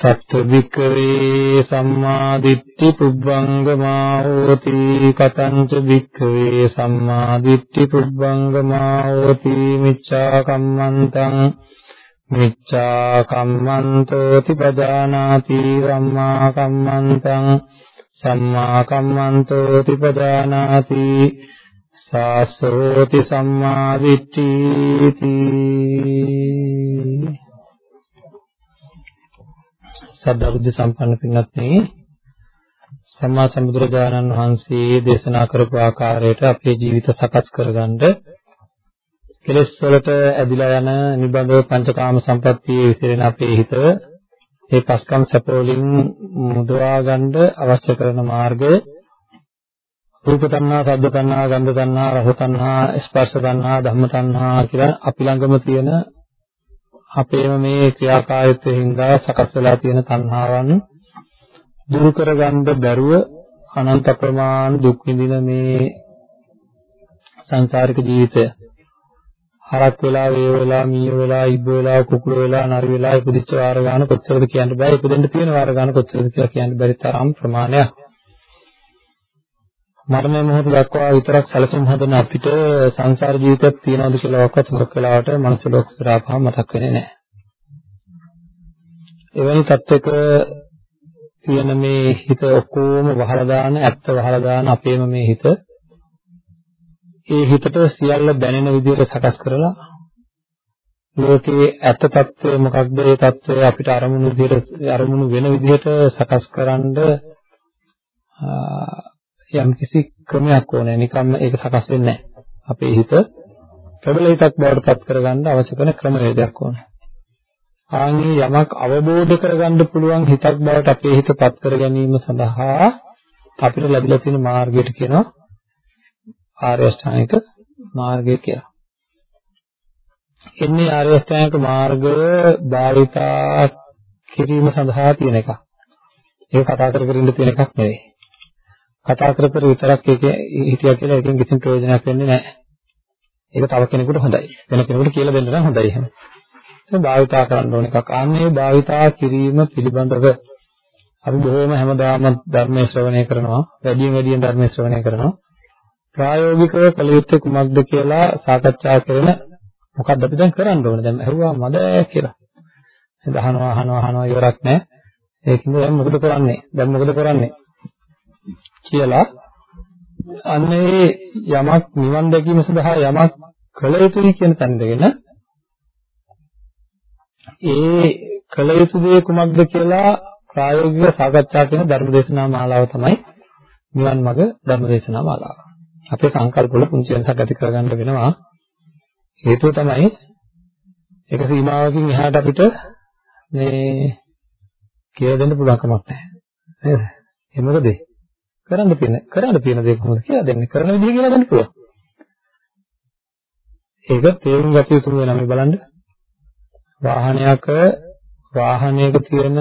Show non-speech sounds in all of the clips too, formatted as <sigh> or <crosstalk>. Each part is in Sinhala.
සත්‍ය වික්‍රේ සම්මාදිට්ඨි පුබ්බංගමා හෝති කතංච වික්‍රේ සම්මාදිට්ඨි පුබ්බංගමා හෝති මිච්ඡා කම්මන්තං මිච්ඡා කම්මන්තෝති පජානාති සම්මා කම්මන්තං සම්මා කම්මන්තෝති පජානාති සාසෝති සම්මාදිට්ඨිති සද්ධා බුද්ධ සම්පන්න පින්වත්නි සම්මා සම්බුදුරජාණන් වහන්සේ දේශනා කරපු ආකාරයට අපේ ජීවිත සකස් කරගන්න කෙලෙස් වලට ඇදිලා යන නිබඳව පංචකාම සම්පත්තියේ විසිරෙන අපේ හිත ඒ පස්කම් සැප වලින් මුදවා ගන්න අවශ්‍ය කරන මාර්ගය රූප තණ්හා, ශබ්ද තණ්හා, ගන්ධ තණ්හා, රස තණ්හා, ස්පර්ශ තණ්හා, ධම්ම තණ්හා කියලා අපි ළඟම තියෙන අපේම මේ ක්‍රියාකාරීත්වයෙන් හින්දා සකස් වෙලා තියෙන තණ්හාවන් දුරු කරගන්න බැරුව අනන්ත ප්‍රමාණ දුක් විඳින මේ සංසාරික ජීවිතය හරක් වෙලා වේව වෙලා මීය වෙලා ඉබ්බ වෙලා කුකුල වෙලා නරි වෙලා ඉපදිච්ච වාර ගන්න කොච්චරද කියන්න බෑ. ඉපදෙන්න තියෙන වාර ගන්න කොච්චරද කියලා කියන්න බැරි තරම් ප්‍රමාණයක්. මරණය මොහොත දක්වා විතරක් සැලසුම් හදන අපිට සංසාර ජීවිතයක් තියනවද කියලා ඔක්කොත් මොකක් වෙලාවට මනස ලෝක කරාපහම මතක් වෙන්නේ නැහැ. එවැනි තත්ත්වයක තියෙන මේ හිත ඔක්කොම වහලා දාන ඇත්ත වහලා දාන අපේම මේ හිත ඒ හිතට සියල්ල දැනෙන විදිහට සකස් කරලා ලෝකයේ ඇත්ත తත්වය මොකක්ද ඒ తත්වය අපිට අරමුණු විදිහට අරමුණු වෙන විදිහට සකස් කරන්න යම් කිසි ක්‍රමයක් ඕනේ. නිකම්ම ඒක සකස් වෙන්නේ නැහැ. අපේ හිත ප්‍රබල හිතක් බවට පත් කරගන්න අවශ්‍ය කරන ක්‍රමවේදයක් ඕනේ. ආන්ගේ යමක් අවබෝධ කරගන්න පුළුවන් හිතක් බවට අපේ හිත පත් කර ගැනීම සඳහා අපිට ලැබිලා තියෙන මාර්ගයට කියනවා ආර්ය අෂ්ටාංගික මාර්ගය කියලා. එන්නේ ආර්ය අෂ්ටාංගික මාර්ගය භාවිතා කිරීම සඳහා තියෙන එකක්. ඒක කතා කර කර ඉන්න තියෙන එකක් නෙවෙයි. කතා කර කර විතරක් ඒක හිතියා කියලා එකෙන් කිසිම ප්‍රයෝජනයක් වෙන්නේ නැහැ. ඒක තව කෙනෙකුට හොඳයි. වෙන කෙනෙකුට කියලා දෙන්න නම් හොඳයි එහෙම. ඒක භාවිතා කරන්න ඕන එකක්. අන්නේ භාවිතා කිරීම පිළිබඳව අපි බොහෝම හැමදාම ධර්මයේ ශ්‍රවණය කරනවා. වැඩියෙන් වැඩියෙන් ධර්මයේ ශ්‍රවණය කරනවා. ප්‍රායෝගිකව කළ යුත්තේ කුමක්ද කියලා සාකච්ඡා කරන මොකක්ද අපි දැන් කරන්න ඕනේ? දැන් ඇහුවා මද කියලා. දැන් අහනවා අහනවා අහනවා ඉවරක් නැහැ. ඒකින්ද දැන් මොකද කරන්නේ? දැන් මොකද කරන්නේ? කියලා අන්න ඒ යමක් නිවන් දැකීම සඳහා යමක් කළ යුතුයි කියන තැනදගෙන ඒ කළ යුතු දේ කුමක්ද කියලා ප්‍රායෝගිකව සාකච්ඡා කරන ධර්මදේශනා මාලාව තමයි නිවන් මඟ ධර්මදේශනා මාලාව. අපේ සංකල්ප වල පුංචි වෙනසක් ඇති කරගන්න වෙනවා. හේතුව තමයි ඒක සීමාවකින් එහාට අපිට මේ කියලා දෙන්න පුළුවන් කමක් නැහැ. නේද? ඒ මොකද? කරන්න තියෙන කරන්න තියෙන දේ කොහොමද කියලා දෙන්නේ කරන විදිහ කියලා දෙන්න පුළුවන්. ඒක තේරුම් ගත යුතු වෙනවා මේ බලන්න. වාහනයක වාහනයක තියෙන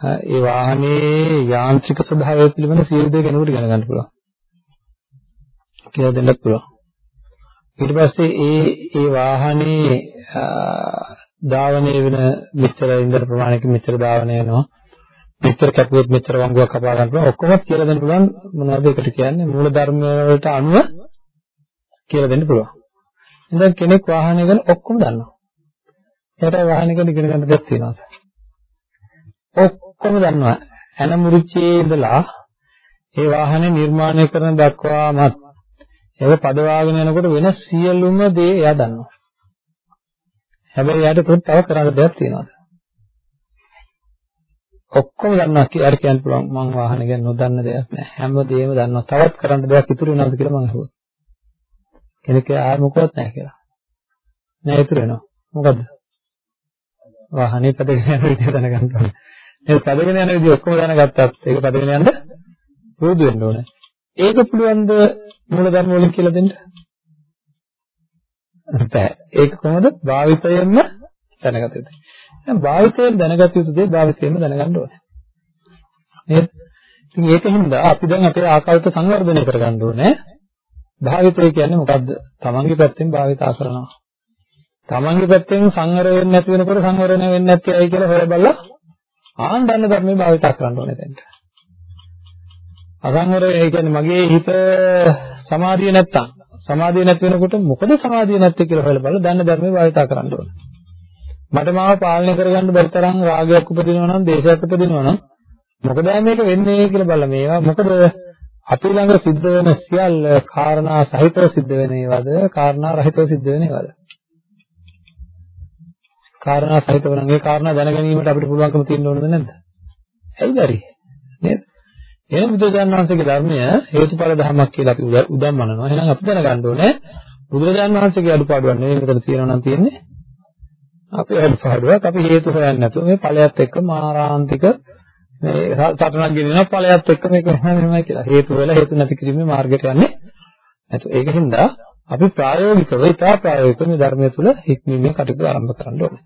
ඒ වාහනේ යාන්ත්‍රික ස්වභාවය පිළිබඳ සියලු දේ කෙනෙකුට ඉගෙන ගන්න පුළුවන්. කියලා දෙන්නත් පුළුවන්. ඊට පස්සේ ඒ ඒ වාහනේ ධාවනය වෙන මෙච්චර ඉන්ධන ප්‍රමාණයකින් මෙච්චර ධාවනය වෙනවා. මෙච්චර කැපුවොත් මෙච්චර වංගුවක් කපා ගන්න පුළුවන් ඔක්කොම කියලා දෙන්න පුළුවන් මොනවද ඒකට කියන්නේ මූල ධර්ම වලට අනුව කියලා දෙන්න පුළුවන්. ඉතින් කෙනෙක් වාහනය ගැන ඔක්කොම දන්නවා. ඒකට වාහනය ගැන ඉගෙන ගන්න දෙයක් තියෙනවා. ඔක්කොම දන්නවා. ඇන මුරිච්චේ ඉඳලා ඒ වාහනේ නිර්මාණය කරන දක්වාමත් ඒක පදවාගෙන යනකොට වෙන සියලුම දේ එයා දන්නවා. හැබැයි එයාට තව කරන්න දෙයක් තියෙනවා. ඔක්කොම දන්නවා කියලා කියන්න පුළුවන් මම වාහන ගැන නොදන්න දෙයක් නෑ. හැම දෙයක්ම දන්නවා. තවත් කරන්න දෙයක් ඉතුරු වෙනවද කියලා මම අහුවා. කෙනෙක් ආය මොකවත් නෑ කියලා. නෑ ඉතුරු වෙනවා. මොකද්ද? වාහනේ පැදගෙන යන විදිය දැනගන්න ඕනේ. ඒ පැදගෙන යන විදිය ඔක්කොම දැනගත්තත් ඒක පැදගෙන යන්න පුරුදු වෙන්න ඕනේ. ඒක පුළුවන් ද මූලධර්ම වලින් කියලා දෙන්න? බෑ. ඒක කොහොමද? භාවිතයෙන්ම දැනගත යුතුයි දැන් භාවිතයෙන් දැනගත යුතු දේ භාවිතයෙන්ම දැනගන්න ඕනේ. නේද? ඉතින් ඒකින්ද අපි දැන් අපේ ආකල්ප සංවර්ධනය කරගන්න ඕනේ. භාවිතය කියන්නේ මොකද්ද? තමන්ගේ පැත්තෙන් භාවිතා කරනවා. තමන්ගේ පැත්තෙන් සංවර වෙන්නේ නැති වෙනකොට සංවරණය වෙන්නේ නැති අය කියලා හොය බලලා ආන් දන්න ධර්මයේ භාවිතා කරන්න ඕනේ දැන්. අසංවරය ඒ කියන්නේ මගේ හිත සමාධිය නැත්තම් සමාධිය නැති වෙනකොට මොකද සමාධිය නැත්තේ කියලා හොයලා බලලා දන්න ධර්මයේ භාවිතා කරන්න ඕනේ. මට මාව පාලනය කරගන්න බැරි තරම් රාගයක් උපදිනවා නම් දේශයක් උපදිනවා නම් මොකද මේක වෙන්නේ කියලා බලලා මේවා මොකද? අපි ළඟ සිද්ධ වෙන සියල්ල කාරණා සහිතව සිද්ධ වෙන ඒවාද? කාරණා රහිතව සිද්ධ වෙන ඒවාද? කාරණා සහිතව නම් ඒ කාරණා දැනගැනීමට අපිට පුළුවන්කම තියෙන්න ඕනද නැද්ද? ඇයි බැරි නේද? එහෙනම් බුදුරජාණන් වහන්සේගේ ධර්මය හේතුඵල ධර්මයක් කියලා අපි උදම්මනනවා එහෙනම් අපි දැනගන්න ඕනේ බුදුරජාණන් වහන්සේගේ අඩුපාඩුවක් නෙවෙයි මෙතන තියෙනවා නම් තියෙන්නේ අපේ අඩුපාඩුවක් අපි හේතු හොයන්නේ නැතුව මේ ඵලයත් එක්ක මාරාන්තික මේ සටනක් ගෙනියන ඵලයත් එක්ක මේක හැමෙමයි කියලා හේතු වෙලා හේතු නැති කිරීමේ මාර්ගයට යන්නේ නැතු ඒකින්ද අපි ප්‍රායෝගිකව ඉතා ප්‍රායෝගිකව මේ ධර්මය තුළ හික්මීමේ කටයුතු ආරම්භ කරන්න ඕනේ.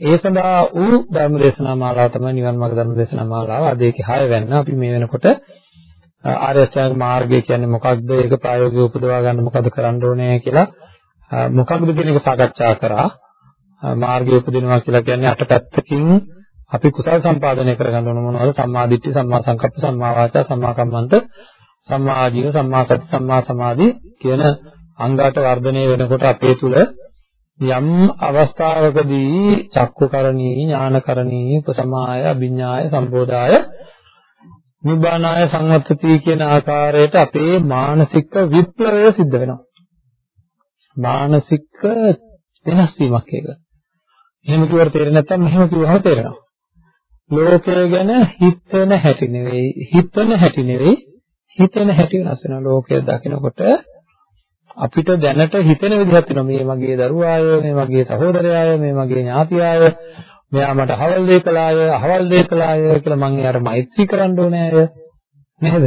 ඒ සඳහා වූ ධර්ම දේශනා මාලාව තමයි නිවන් මාර්ග ධර්ම දේශනා මාලාව. අද ඒකේ 6 වෙන්න අපි මේ වෙනකොට ආර්ය අෂ්ටාංග මාර්ගය කියන්නේ මොකක්ද? ඒක ප්‍රායෝගිකව උපදවා ගන්න මොකද කරන්න ඕනේ කියලා මොකක්ද කියන එක සාකච්ඡා කරා. මාර්ගය උපදිනවා කියලා කියන්නේ අට පැත්තකින් අපි කුසල් සම්පාදනය කරගන්න ඕන මොනවද? සම්මා දිට්ඨි සම්මා සංකප්ප සම්මා වාචා සම්මා කම්මන්ත සම්මා ආජීව සම්මා සති සම්මා සමාධි කියන අංගාට වර්ධනය වෙනකොට අපේ තුල යම් අවස්ථාවකදී චක්කුකරණී ඥානකරණී උපසමාය අභිඥාය සම්බෝධාය නිබ්බානාය සංවත්තති කියන ආකාරයට අපේ මානසික විප්ලවය සිද්ධ වෙනවා. මානසික වෙනස් වීමක් ඒක. එහෙම කිව්වට තේරෙන්නේ නැත්නම් මෙහෙම කිව්වම තේරෙනවා. ලෝකය ගැන හිතන හැටි නෙවෙයි, හිතන හැටි නෙවෙයි, හිතන හැටි වෙනස් වෙනවා. ලෝකය දකිනකොට අපිට දැනට හිතෙන විදිහක් තියෙනවා. මේ මගේ දරුවාය, මේ මගේ සහෝදරයාය, මේ මගේ ඥාතියාය, මෙයා මට හවල් දෙය කළාය, අහවල් දෙය කළාය කියලා මම එයාට මෛත්‍රී කරන්න ඕනේ අය. නේද?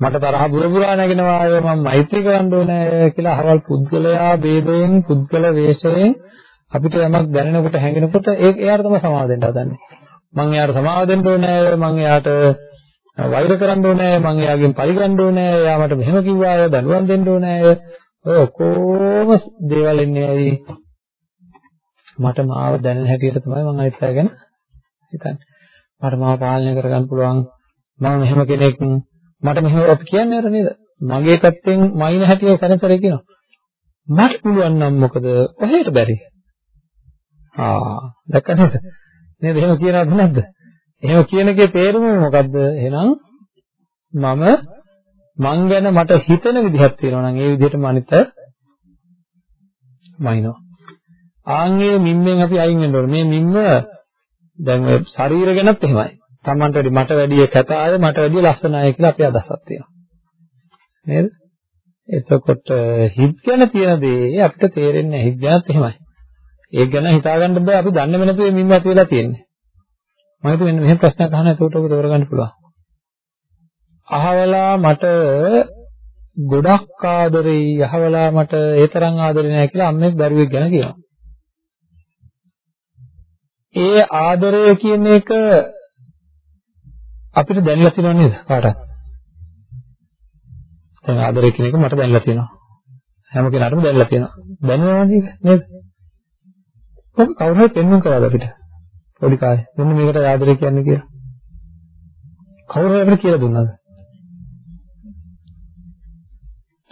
මට තරහ බුර බුරා නැගෙනවා අය මම මෛත්‍රී කරන්න ඕනේ කියලා අහවල් පුද්ගලයා ભેදයෙන්, පුද්ගල වේශයෙන් අපිට යමක් දැනෙනකොට හැඟෙනකොට ඒක එයාට තමයි සමාව දෙන්න හදන්නේ. මම එයාට සමාව දෙන්න ඕනේ, මම එයාට වෛර කරන්න ඕනේ, මම එයාගෙන් පරිගන්න ඕනේ, එයා මට මෙහෙම කිව්වා අය දඬුවම් දෙන්න ඕනේ. ඔය ඔක්කොම දේවල් එන්නේ ඇයි? මට මාව දැනෙන හැටියට තමයි මම අනිත් අය ගැන හිතන්නේ. මට මාව පාලනය කරගන්න පුළුවන්. මම මෙහෙම කෙනෙක් මට මෙහෙම අපි කියන්නේ අර නේද? මගේ පැත්තෙන් මයින් හැටිය සැනසරේ කියනවා. මට පුළුවන් නම් මොකද? ඔහෙට බැරි. ආ දැක්ක නේද? නේද එහෙම කියනවද නැද්ද? එහෙම කියන එකේ තේරුම මොකද්ද? එහෙනම් මම මං ගැන මට හිතෙන විදිහක් තියෙනවා නම් ඒ විදිහටම අනිත් අය මයින්නවා. ආන්ගේ මිම්මෙන් අපි අයින් වෙන්න ඕනේ. මේ මිම්ම දැන් ඔය ශරීර ගැනත් එහෙමයි. Tamanට වැඩි මට වැඩි කැත අය මට වැඩි ලස්සන අය කියලා අපි අදහසක් තියෙනවා. නේද? එතකොට හිත ගැන තියෙන දේ අපිට තේරෙන්නේ නැහැ. හිත ගැනත් එහෙමයි. ඒක ගැන හිතාගන්න බෑ අපි දන්නේ වෙනතු මේ මින්ම ඇති වෙලා තියෙන්නේ. මම හිතුවේ මෙන්න මෙහෙම ප්‍රශ්නයක් අහන්න එතකොට ඔබ තෝරගන්න පුළුවන්. අහවලා මට ගොඩක් ආදරෙයි අහවලා මට ඒ තරම් ආදරේ නැහැ කියලා අම්මෙක් දරුවෙක් ගැන කියනවා. ඒ ආදරය කියන එක අපිට දැනලා තියෙනව නේද කාටවත්? දැන් ආදරය කියන එක මට දැනලා තියෙනවා. හැම කෙනාටම දැනලා තියෙනවා. දැනනවද නේද? ඔක කවුරු හරි පෙන්වන්න කරාද අපිට? පොඩි කාලේ. මෙන්න මේකට ආදරේ කියන්නේ කියලා. කවුරු හරි අපිට කියලා දුන්නාද?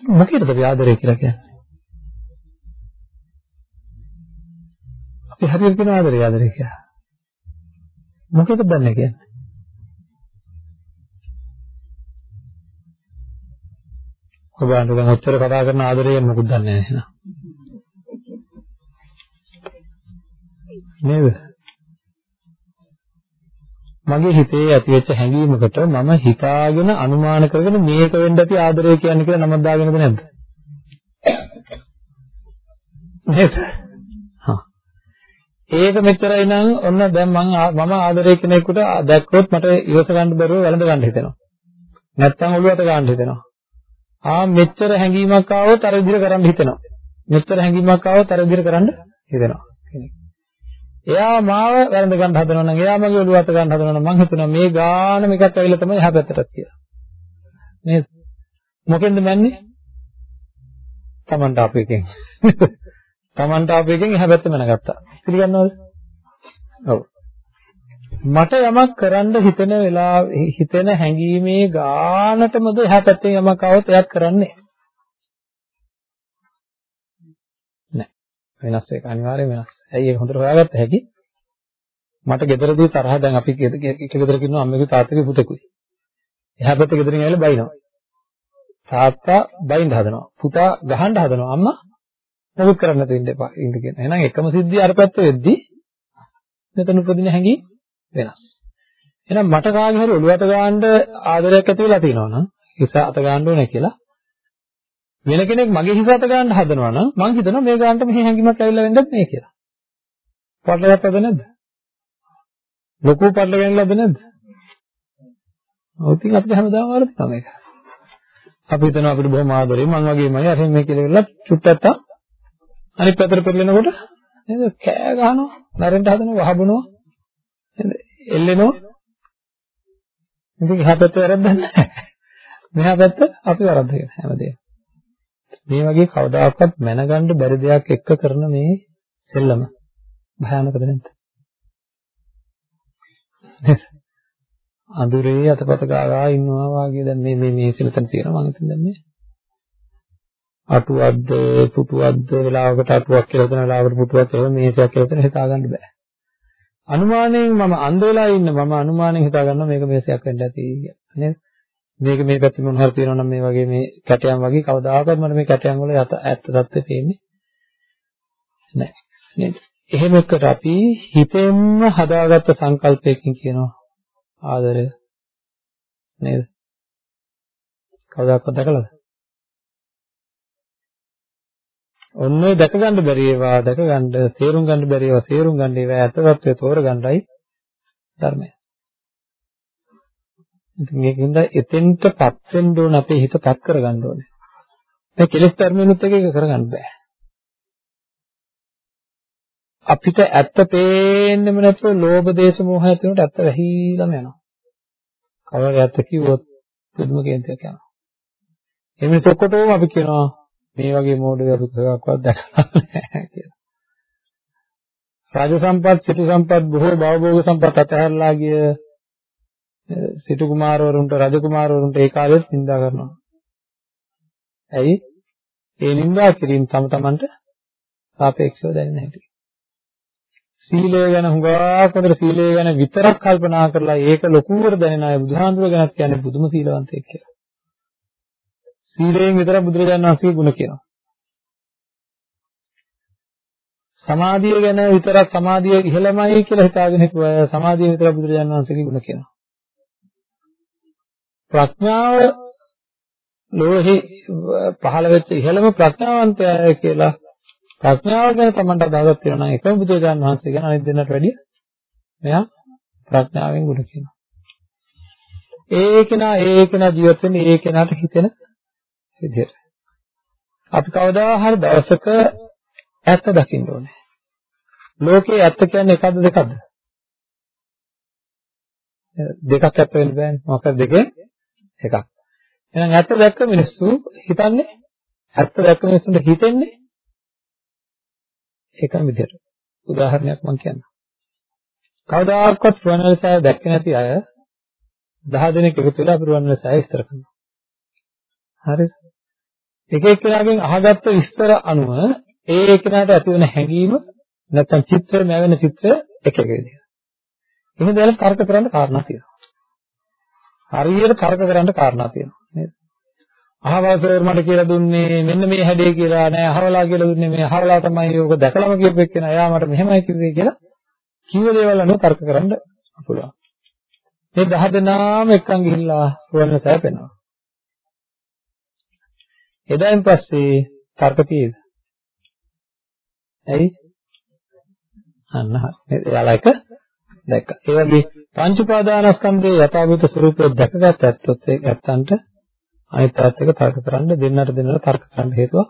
මොකේද අපි ආදරේ කියලා කියන්නේ? අපි හරියට කියන ආදරේ ආදරේ කියලා. මොකේද දන්නේ කියන්නේ? ඔබ අnder දැන් ඔච්චර කතා කරන ආදරයෙන් මොකුත් දන්නේ නැහැ නේද? නේද? මගේ හිතේ ඇතිවෙච්ච හැඟීමකට මම හිතාගෙන අනුමාන කරගෙන මේක වෙන්න ඇති ආදරය කියන්නේ කියලා නමක් දාගෙනද නැද්ද? නේද? හා. ඒක මෙච්චරයි නම් ඔන්න දැන් මම මම ආදරය කෙනෙකුට දැක්කොත් මට ඉවස ගන්න බැරුව වැළඳ ගන්න හිතෙනවා. නැත්තම් ඔළුවට ගන්න හිතෙනවා. ආ මෙච්චර හැඟීමක් ආවොත් අර විදිහට කරන්න හිතෙනවා. මෙච්චර හැඟීමක් ආවොත් අර විදිහට කරන්න හිතෙනවා. එයා මාව වැරඳ ගන්න හදනවා නම් එයා මගේ ඔළුව අත ගන්න හදනවා නම් මං හිතනවා මේ ගාන මේකත් ඇවිල්ලා තමයි එහා පැත්තටත් කියලා. නේද? මොකෙන්ද මැන්නේ? Tamanට ආපු එකෙන්. Tamanට ආපු එකෙන් එහා පැත්ත මැනගත්තා. පිළිගන්නවද? ඔව්. මට යමක් කරන්න හිතෙන වෙලාව හිතෙන හැඟීමේ ගානටමද එහා පැත්තෙන් යමක් આવොත් එයාත් කරන්නේ. වෙනස් ඒක අනිවාර්යයෙන් වෙනස්. ඇයි ඒක හොඳට හොයාගත්ත හැකි? මට ගෙදරදී තරහ දැන් අපි එක ගෙදරක ඉන්නවා අම්මගේ තාත්තගේ පුතෙකුයි. එහා පැත්තේ ගෙදරින් ඇවිල්ලා බයිනවා. තාත්තා බයින්ද හදනවා. පුතා ගහන්න හදනවා. අම්මා මොකද කරන්න නැතුව ඉන්න එපා ඉන්න කියන. එහෙනම් එකම සිද්ධිය අර පැත්ත වෙද්දී මෙතන උපදින හැඟි වෙනස්. එහෙනම් මට කාගේ හරි ඔළුවට ගන්න ආදරයක් ඇති වෙලා තියෙනවා නම් හිස අත ගන්න ඕනේ කියලා වෙන කෙනෙක් මගේ හිස අත ගන්න හදනවා නම් මං හිතනවා මේ ගන්නට මෙහි හැංගීමක් ඇවිල්ලා වෙන්නත් මේ කියලා. පටලගත්තද නැද්ද? ලොකු පටලගෙනලාද නැද්ද? ඔව් ඉතින් අපිට හැමදාම වරදිනවා මේක. අපි හිතනවා අපිට බොහොම ආදරේ මං වගේමයි අර මේ කියලා වෙලා චුට්ටක් අනිත් පැත්තට පෙරලෙනකොට නේද කෑ ගහනවා නරෙන්ට හදනවා වහබනවා නේද එල්ලෙනවා ඉතින් එහා පැත්තේ වැරද්දක් නැහැ මෙහා පැත්ත අපි වරද්දගෙන හැමදේම මේ වගේ කවදාකවත් මැනගන්න බැරි දෙයක් එක්ක කරන මේ සෙල්ලම භයානකද නැද්ද? අඳුරේ අතපත ගාලා ඉන්නවා වාගේ දැන් මේ මේ මේ සිලතන තියෙනවා මම හිතන්නේ දැන් මේ අටුවක්ද පුටුවක්ද වෙලාවකට අටුවක් කියලා දෙන වෙලාවකට පුටුවක් කියලා මේසයක් කියලා දෙන හිතා ගන්න බෑ. අනුමානයෙන් මම අන්ධ වෙලා ඉන්න මම අනුමානයෙන් හිතා ගන්නවා මේක මේසයක් වෙන්න ඇති නේද? මේක මේ පැත්තේ මොන හරි තියෙනවා නම් මේ වගේ මේ කැටයන් වගේ කවදාකවත් මට මේ කැටයන් වල යත ඇත්ත தත්ත්වය පේන්නේ නැහැ. නේද? එහෙම එකට අපි හිතෙන්ම හදාගත්ත සංකල්පයකින් කියනවා ආදරය. නේද? කවදාකවත් දැකලාද? ඔන්න දැක ගන්න බැරි ඒවා දැක ගන්න තේරුම් ගන්න බැරි ඒවා තේරුම් ගන්න ඒවා ඇත්ත తත්වය තෝරගන්නයි ධර්මය. ඉතින් ඒකින්ද එතෙන්ටපත් වෙන්න ඕන අපේ හිතපත් කරගන්න ඕනේ. මේ කෙලෙස් ධර්මනුත් එක එක කරගන්න බෑ. අපිට ඇත්ත පේන්නෙම නැතුව ලෝභ දේශ මොහ ඇති වෙනකොට ඇත්ත වැහිලාම යනවා. කවර ඇත්ත කිව්වොත් පුදුම කේන්තියක් යනවා. ඒ මිනිස් ඔක්කොටම අපි කියනවා මේ වගේ මෝඩ දරුකක්වත් දැකලා නැහැ කියලා. රාජ සම්පත්, සිටු සම්පත්, බොහෝ භවභෝග සම්පත් අතහැරලා ගිය සිටු කුමාරවරුන්ට රජ කුමාරවරුන්ට ඒ කාලෙත් නිඳා කරනවා. ඇයි? ඒ නිඳා කිරීම තම තමන්ට සාපේක්ෂව දැනෙන හැටි. සීලය ගැන හුඟක් හොඳට සීලය ගැන විතරක් කල්පනා කරලා ඒක ලොකුවට දැනෙන අය බුදුහාඳුර ගැනත් කියන්නේ බුදුම සීලවන්තයෙක් කියලා. සීලයෙන් විතර බුදුරජාණන් වහන්සේගේ ගුණ කියනවා. සමාධිය ගැන විතරක් සමාධිය ඉහළමයි කියලා හිතාගෙන හිටුවා සමාධිය විතර බුදුරජාණන් වහන්සේගේ ගුණ කියනවා. ප්‍රඥාව ලෝහි පහළ වෙච්ච ඉහළම ප්‍රඥාවන්තය කියලා ප්‍රඥාව ගැන තමන්ට අදහසක් තියෙනවා නම් එකම බුදුරජාන් වහන්සේ ගැන අනිත් දෙන්නට වැඩිය මෙයා ප්‍රඥාවෙන් ගුණ කියනවා. ඒ කෙනා ඒ කෙනා ජීවත් වෙන්නේ ඒ කෙනාට හිතෙන විදිහට. අපි කවදා හරි දවසක ඇත්ත දකින්න ඕනේ. ලෝකේ ඇත්ත කියන්නේ එකක්ද දෙකක්ද? දෙකක් ඇත්ත වෙන්න බෑනේ. මොකක්ද දෙකේ එකක්. එහෙනම් ඇත්ත දැක්ක මිනිස්සු හිතන්නේ ඇත්ත දැක්ක මිනිස්සුන්ට හිතෙන්නේ ඒකම විදිහට. උදාහරණයක් මම කියන්නම්. කවදාකවත් රුවන්වැලිසෑය දැක්කේ නැති අය 10 දෙනෙක් එකතු වෙලා අපි රුවන්වැලිසෑය විස්තර කරනවා. හරිද? එක එක්කෙනාගෙන් අහගත්ත විස්තර අනුව ඒ එක්කෙනාට ඇති වෙන හැඟීම නැත්නම් චිත්‍රය නැවෙන චිත්‍රය එක එක විදිහට. එහෙනම් දැන් තර්ක කරන්න කාරණා තියෙනවා. හරියට තර්ක කරන්න කාරණා තියෙනවා නේද? අහවල් සර් මට කියලා දුන්නේ මෙන්න මේ හැඩේ කියලා නෑ අහවලා කියලා දුන්නේ මේ අහවලා තමයි ඕක දැකලාම කියපු එක්කෙනා එයා මට මෙහෙමයි කිව්වේ කියලා කිව්ව දේවල් අනුව තර්ක කරන්න පුළුවන්. මේ දහ දෙනාම එක්කන් ගිහිල්ලා රුවන් සෑපෙනවා. එදායින් පස්සේ තර්ක තියෙද? ඇයි? අන්න හරි. එයාලා එක දැක්කා. ඒ වගේ පංච උපාදානස්කන්ධයේ යථාභූත ස්වરૂපය දැකගත් ඇත්තොත් ඒ ඇත්තන්ට අනිත් පැත්ත එක තර්ක කරන්න දෙන්නට දෙන්නට තර්ක කරන්න හේතුවක්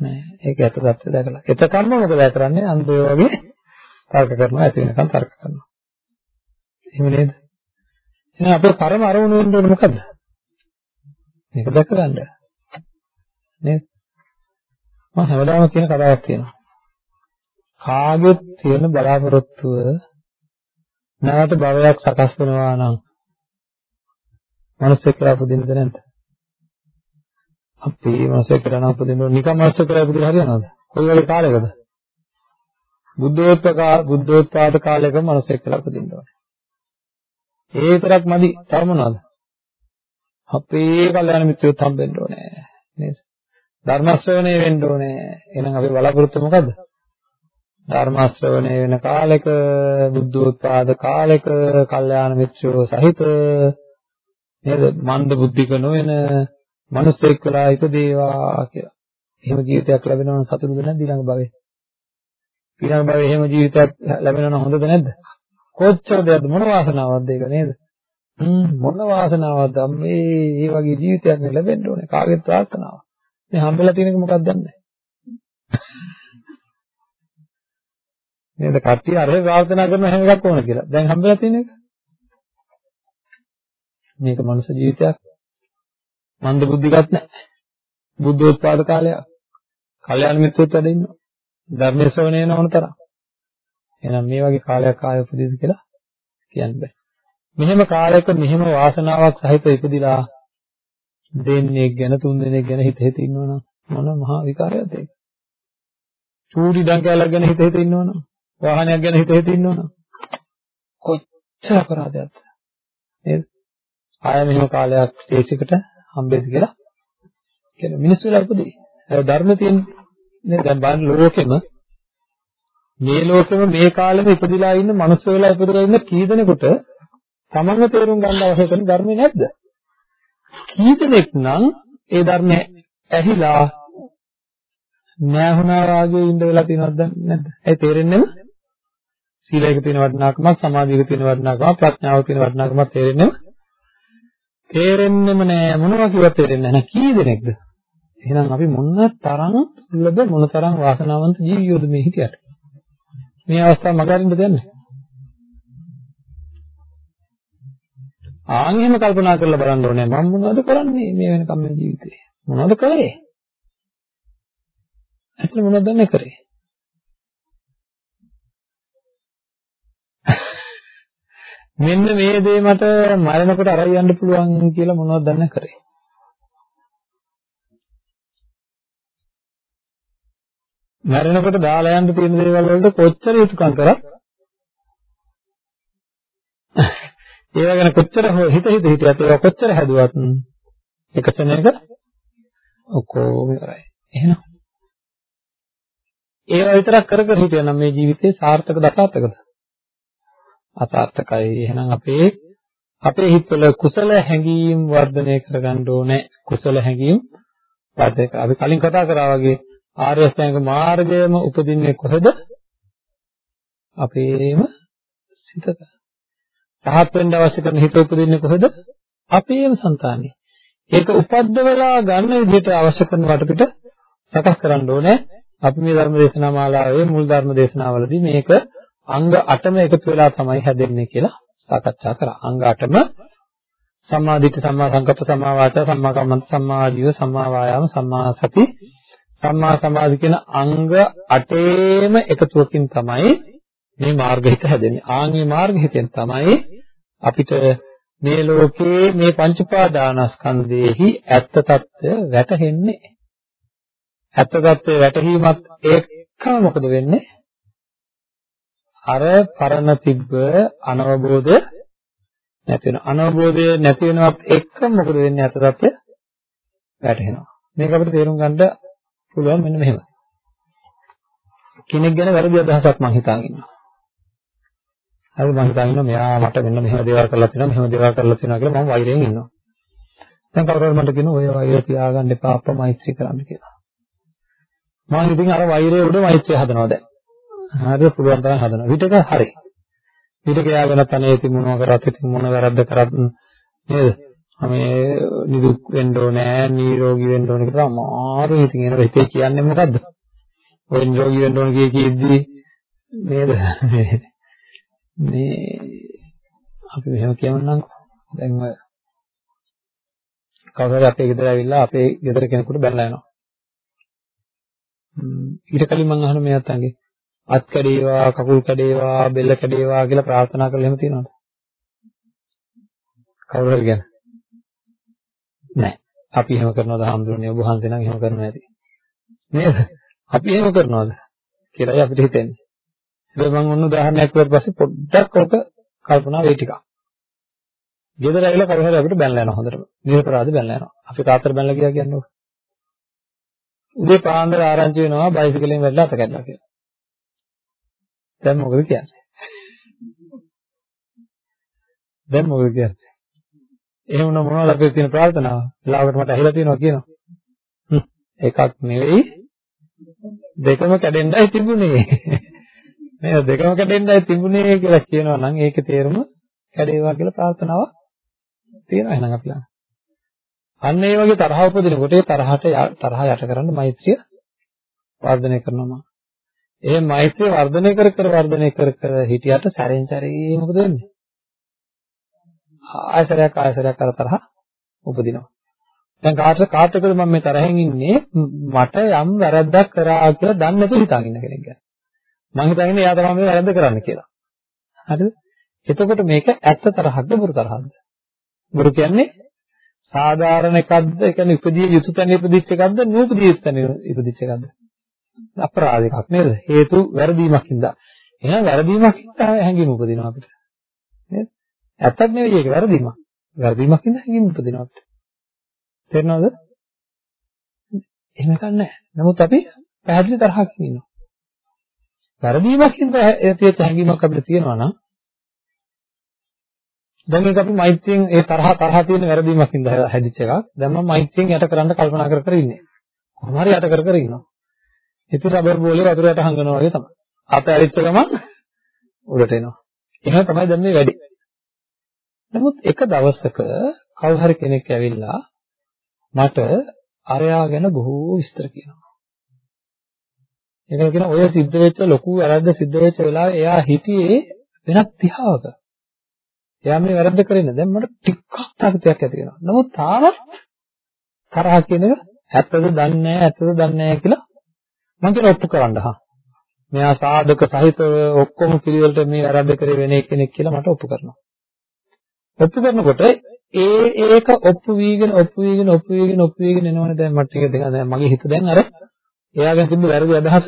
නෑ. ඒක ඇත්ත සත්‍ය දැකලා. එතකම්ම මොකද කරන්නේ? අන්තය වගේ තර්ක කරනවා ඇති වෙනකන් තර්ක කරනවා. එහෙම නේද? එහෙනම් අපේ පරම අරමුණ වෙන්න ඕනේ මොකද්ද? මේක දැක ගන්න. නේද? මම හැමදාම කියන කතාවක් තියෙනවා. කාගෙත් තියෙන බලාපොරොත්තුව නැවත භවයක් සකස් වෙනවා නම් මිනිස්සෙක් කියලා පුදින්නද නැද්ද? අපි මිනිස්සෙක් කියලා නම් පුදින්න නිකම් මිනිස්සෙක් කියලා පුදින්න හරියනවද? කොයි වගේ කාලයකද? බුද්ධෝත්පාද බුද්ධෝත්පාද කාලයක මිනිස්සෙක් කියලා පුදින්න ඕනේ. ඒ විතරක් මදි. තව මොනවද? අපේ කල්යාණ මිත්‍රයොත් හම්බෙන්න ඕනේ නේද? ධර්ම ශ්‍රවණය වෙන්න ඕනේ. එහෙනම් අපි බලාපොරොත්තු මොකද්ද? ධර්ම ශ්‍රවණය වෙන කාලෙක බුද්ධෝත්පාද කාලෙක කල්යාණ මිත්‍රයෝ සහිත නේද? මන්ද බුද්ධික නොවන මිනිස්සෙක් වෙලා ඉපදේවා කියලා. එහෙම ජීවිතයක් ලැබෙනවා නම් සතුටුද නැද්ද ඊළඟ භවයේ? ඊළඟ භවයේ එහෙම ජීවිතයක් ලැබෙනවා නම් හොඳද නැද්ද? කොච්චර දෙයක්ද මොන වාසනාවක්ද ඒක නේද? හ්ම් මොන වාසනාවක්ද මේ මේ වගේ ජීවිතයක් ලැබෙන්න ඕනේ කාගෙත් ප්‍රාර්ථනාවක්. මේ හම්බෙලා තියෙනක මොකක්ද දන්නේ නේද කට්ටිය අර ප්‍රාර්ථනා කරන හැම එකක් ඕන කියලා. දැන් හම්බෙලා තියෙන එක. මේක මනුෂ්‍ය ජීවිතයක්. මන්ද බුද්ධිගත නැහැ. බුද්ධෝත්පාද කාලයක්. කල්යාණ මිත්‍රත්වයට වැඩ ඉන්නවා. ධර්මයේ ශ්‍රවණය වෙන ඕන තරම්. එහෙනම් මේ වගේ කාලයක් ආයෙ උපදීද කියලා කියන්න බෑ. මෙහෙම කාලයක මෙහෙම වාසනාවක් සහිත ඉපදිලා දෙන්නේ ගැන තුන් දෙනෙක් ගැන හිත හිත ඉන්නවනම් මොන මහා විකාරයක්ද ඒක? චූටි ඩංකෑලක් ගැන හිත හිත ඉන්නවනම් වාහනයක් ගැන හිත හිත ඉන්නවනම් කොච්චර අපරාධයක්ද? නේද? ආය මෙහෙම කාලයක් තේසිකට හම්බෙද්ද කියලා කියන මිනිස්සු වෙලා උපදී. ධර්ම තියෙන නේ දැන් බලන්න ලෝකෙම මේ ලෝකෙම මේ කාලෙම ඉපදිලා ඉන්න මනුස්ස වෙලා ඉපදලා ඉන්න කී දෙනෙකුට තමන්ව තේරුම් ගන්න අවශ්‍ය කරන ධර්මේ නැද්ද? කී දෙනෙක් නම් ඒ ධර්මය ඇහිලා නෑහුණා වාගේ ඉඳ වෙලා තියෙනවද නැද්ද? ඒ තේරෙන්නේ නැද්ද? සීලයක තියෙන වටිනාකමක්, සමාධියක තියෙන වටිනාකමක්, ප්‍රඥාවක තියෙන වටිනාකමක් තේරෙන්නේ තේරෙන්නෙම නෑ මොනවා කිව්වත් තේරෙන්නේ නැහැ. කී දෙනෙක්ද? එහෙනම් අපි මොන තරම් සුලභ මොන තරම් වාසනාවන්ත ජීවියෝද මේ හිටියට? මේ අවස්ථාව මගහරින්න දෙන්නේ. ආන් එහෙම කල්පනා කරලා බලන්න ඕනේ මම මොනවද කරන්නේ මේ වෙනකම් මේ ජීවිතේ මොනවද කළේ ඇත්තට මොනවද දැන්නේ කරේ මෙන්න මේ දේ මට මරණකොට අරයි යන්න පුළුවන් කියලා මොනවද දැන්නේ කරේ මැරෙනකොට දාලා යන්න තියෙන දේවල් වලට කොච්චර යුතුයකම් කරත් ඒව ගැන කොච්චර හිත හිත හිටියත් ඒව කොච්චර හැදුවත් එක සෙනෙක ඔක්කොම ඉවරයි. එහෙනම් ඒව විතරක් කර කර හිටියනම් මේ ජීවිතේ සාර්ථකද අසාර්ථකද? අසාර්ථකයි. එහෙනම් අපේ අපේ හිතවල කුසල හැඟීම් වර්ධනය කරගන්න ඕනේ. කුසල හැඟීම් වර්ධනය අපි කලින් කතා කරා වගේ ආර්ය අෂ්ටාංග මාර්ගයම උපදින්නේ කොහෙද? අපේම සිතක. රහත් වෙන්න අවශ්‍ය කරන හිත උපදින්නේ කොහෙද? අපේම సంతානේ. ඒක උපද්දවලා ගන්න විදිහට අවශ්‍ය කරන වටපිට සකස් කරන්න ඕනේ. අපි මේ ධර්ම දේශනා මාලාවේ මුල් ධර්ම දේශනාවලදී මේක අංග 8ම එකතු වෙලා තමයි හැදෙන්නේ කියලා සාකච්ඡා කරා. අංග 8ම සම්මා දිට්ඨි සම්මා සංකප්ප සම්මා වාචා සම්මා කම්මන්ත සම්මා ආජීව සම්මා වායාම සම්මා සති සම්මා සමාධි කියන අංග 8ේම එකතුවකින් තමයි මේ මාර්ගහිත හැදෙන්නේ. ආන්ගේ මාර්ගහිතෙන් තමයි අපිට මේ ලෝකයේ මේ පංච පාදානස්කන්ධයේහි ඇත්ත తত্ত্বය වැටහෙන්නේ. ඇත්ත తত্ত্বය වැටහීමත් එක්කම මොකද වෙන්නේ? අර පරණ තිබ්බ අනවබෝධය නැති වෙනවා. අනවබෝධය නැති වෙනවත් එක්ක මොකද වෙන්නේ? අතතත්ය වැටහෙනවා. මේක අපිට තේරුම් ගන්න පුළුවන් මෙන්න මෙහෙම. කෙනෙක් ගැන වැරදි අදහසක් මං හිතාගෙන ඉන්නවා. හරි මං හිතාගෙන ඉන්නවා මෙයා මට මෙන්න මෙහෙම දේවල් කරලා තියෙනවා, මෙහෙම දේවල් කරලා තියෙනවා කියලා මම වෛරයෙන් ඉන්නවා. දැන් කවුරුහරි මට කියනවා ඔය වෛරය තියාගන්න එපා අප්පා මෛත්‍රී කරන්න කියලා. මම ඉතින් අර වෛරය උඩ මෛත්‍රිය හදනවා දැන්. හරිද පුළුවන් තරම් හදනවා. විතක හරි. විතක යාගෙන තනේ ඉතින් මොනවා කරත් ඉතින් මොන වැරද්ද කරත් නේද? මේ නිදුක් වෙන්න ඕනේ, නිරෝගී වෙන්න ඕනේ කියලා අමාරුයි. ඉතින් එනවා හිතේ කියන්නේ මොකද්ද? ඔය නිරෝගී වෙන්න ඕනේ කිය කීද්දි නේද? මේ අපි මෙහෙම කියමු දැන් ඔය කවුරු හරි අපේ ගෙදර ඇවිල්ලා අපේ ගෙදර කෙනෙකුට බැනලා යනවා. ඊට කලින් මම අහන මේ අතංගේ අත් කැඩේවා කකුල් කැඩේවා බෙල්ල කැඩේවා කියලා ප්‍රාර්ථනා කරලා එහෙම තියනවද? කවුරු හරි ගැන? නැහැ. අපි එහෙම කරනවද හාමුදුරනේ ඔබ වහන්සේ නම් එහෙම කරනවා ඇති. නේද? අපි එහෙම කරනවද කියලා අපිට හිතෙන්නේ. හැබැයි මම ඔන්න උදාහරණයක් කිව්වට පස්සේ පොඩ්ඩක් ඔක කල්පනා වෙයි ටිකක්. ගෙදර ඇවිල්ලා කවුරු හරි අපිට බැනලා යනවා හොඳටම. නිරපරාධ බැනලා යනවා. අපි තාත්තට බැනලා ගියා කියන්නේ උදේ පාන්දර ආරංචි වෙනවා බයිසිකලෙන් වැටලා අත කැඩලා කියලා. දැන් මොකද කියන්නේ? දැන් මොකද කියන්නේ? එහෙම නම් මොනවද අපේ තියෙන ප්‍රාර්ථනාව? ලාවට මට ඇහිලා තියෙනවා කියනවා. එකක් නෙවෙයි දෙකම කැඩෙන්නයි තිබුණේ. නේද? දෙකම කැඩෙන්නයි තිබුණේ කියලා කියනවා නම් ඒකේ තේරුම කැඩේවා කියලා ප්‍රාර්ථනාවක් තියෙනවා එහෙනම් අපි ළඟ. අන්න ඒ වගේ තරහ උපදිනකොට ඒ තරහට තරහ යට කරන්න මෛත්‍රිය වර්ධනය කරනවා. ඒ මෛත්‍රිය වර්ධනය කර කර වර්ධනය කර කර හිටියට සැරෙන් සැරේ මොකද වෙන්නේ? ආයසරයක් ආයසරයක් අර තරහ උපදිනවා. දැන් කාට කාට එකද මම මේ තරහෙන් ඉන්නේ මට යම් වැරද්දක් කරා කියලා දන්නේ නැතුව හිතාගෙන ඉන්න කෙනෙක් ගැන. මම හිතාගෙන එයා තමයි මේ වැරද්ද කරන්න කියලා. හරිද? එතකොට මේක ඇත්ත තරහක්ද බොරු තරහක්ද? බොරු කියන්නේ සාධාරණ එකක්ද? ඒ කියන්නේ උපදී යුතු තැන ඉපදිච්ච එකක්ද? නූපදී යුතු තැන ඉපදිච්ච එකක්ද? අපරාධ එකක් නේද? හේතු වැරදීමක් හින්දා. එහෙනම් වැරදීමක් හින්දා හැඟීම උපදිනවා අපිට. නේද? ඇත්තක් නෙවෙයි ඒක වැරදීමක්. වැරදීමක් හින්දා හැඟීම උපදිනවා අපිට. තේරෙනවද? එහෙම එකක් නැහැ. නමුත් අපි පැහැදිලි තරහකින් ඉන්නවා. වැරදීමක් හින්දා ඇතිවෙච්ච හැඟීමක් අපිට තියෙනවා නම් දැන් මේක අපි මෛත්‍රියෙන් ඒ තරහ තරහ තියෙන වැරදීමක් හින්දා හැදිච්ච එකක්. දැන් මම මෛත්‍රියෙන් යට කරන්න කල්පනා කර කර ඉන්නේ. කොහොම හරි යට කර කර ඉන්නවා. ඉතින් රබර් බෝලේ වතුරට හංගනවා වගේ තමයි. අත ඇරිච්ච ගමන් උඩට එනවා. එහෙම තමයි දැන් මේ වැඩේ. නමුත් එක දවසක කවුරු හරි කෙනෙක් ඇවිල්ලා මට අරයා ගැන බොහෝ විස්තර කියනවා. ඒකල කියන ඔය සිද්ධ වෙච්ච ලොකු වැරද්ද සිද්ධ වෙච්ච වෙලාවේ එයා හිටියේ වෙනත් දිහාවක. එයා මේ වැරද්ද කරේ නෑ. දැන් මට ටිකක් තාපතයක් ඇති වෙනවා. නමුත් තාමත් තරහ කියන එක ඇත්තද දන්නේ නෑ ඇත්තද දන්නේ නෑ කියලා මම කියන ඔප්පු කරන්න හා. මෙයා සාධක සහිතව ඔක්කොම පිළිවෙලට මේ වැරද්ද කරේ වෙන කෙනෙක් කියලා මට ඔප්පු කරනවා. ඔප්පු කරනකොට ඒ ඒක ඔප්පු වීගෙන ඔප්පු වීගෙන ඔප්පු වීගෙන ඔප්පු වීගෙන එනවනේ දැන් මට ටික දෙක දැන් මගේ හිත දැන් අර එයාගෙන් තිබ්බ වැරදි අදහස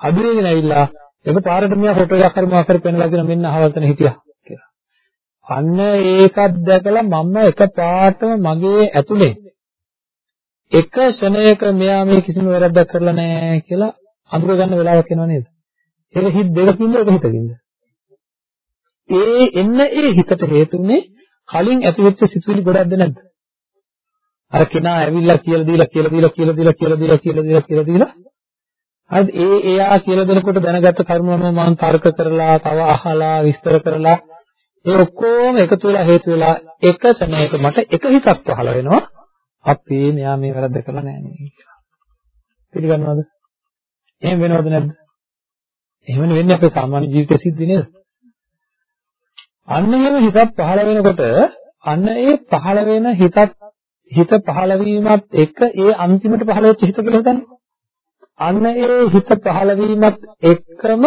අඩු වෙගෙන ඇවිල්ලා ඒක පාරට මෙයා ෆොටෝ එකක් හරි මොකක් හරි පෙන්නලා දෙන මෙන්න අහවල් තැන හිටියා කියලා. අන්න ඒකත් දැකලා මම එක පාටම මගේ ඇතුලේ එක ෂණයක මෙයා මේ කිසිම වැරද්දක් කරලා නැහැ කියලා අඳුර ගන්න වෙලාවක් එනවා නේද? ඒක හිත දෙකකින්ද එක හිතකින්ද? ඒ එන්න ඒ හිතට හේතුනේ කලින් ඇතිවෙච්ච සිතුවිලි ගොඩක්ද නැද්ද? අර කෙනා ඇවිල්ලා කියලා දීලා කියලා දීලා කියලා දීලා කියලා දීලා කියලා දීලා කියලා දීලා හරිද? ඒ එයා කියලා දෙනකොට දැනගත්ත කරුණම මම තර්ක කරලා තව අහලා විස්තර කරලා ඒ ඔක්කොම එකතු වෙලා හේතු වෙලා එක සමයක මට එක හිතක් පහළ වෙනවා. අපේ මෙයා මේ වැරද්ද කරලා නැහැ නේ කියලා. පිළිගන්නවද? එහෙම වෙනවද නැද්ද? එහෙමනේ වෙන්නේ අපේ සාමාන්‍ය ජීවිතයේ සිද්ධ නේද? අන්න එහෙම හිතක් පහළ වෙනකොට අන්න ඒ පහළ වෙන හිතත් හිත පහළ වීමත් එක ඒ අන්තිමට පහළ වෙච්ච හිත කියලා හිතන්නේ. අන්න ඒ හිත පහළ වීමත් එක්කම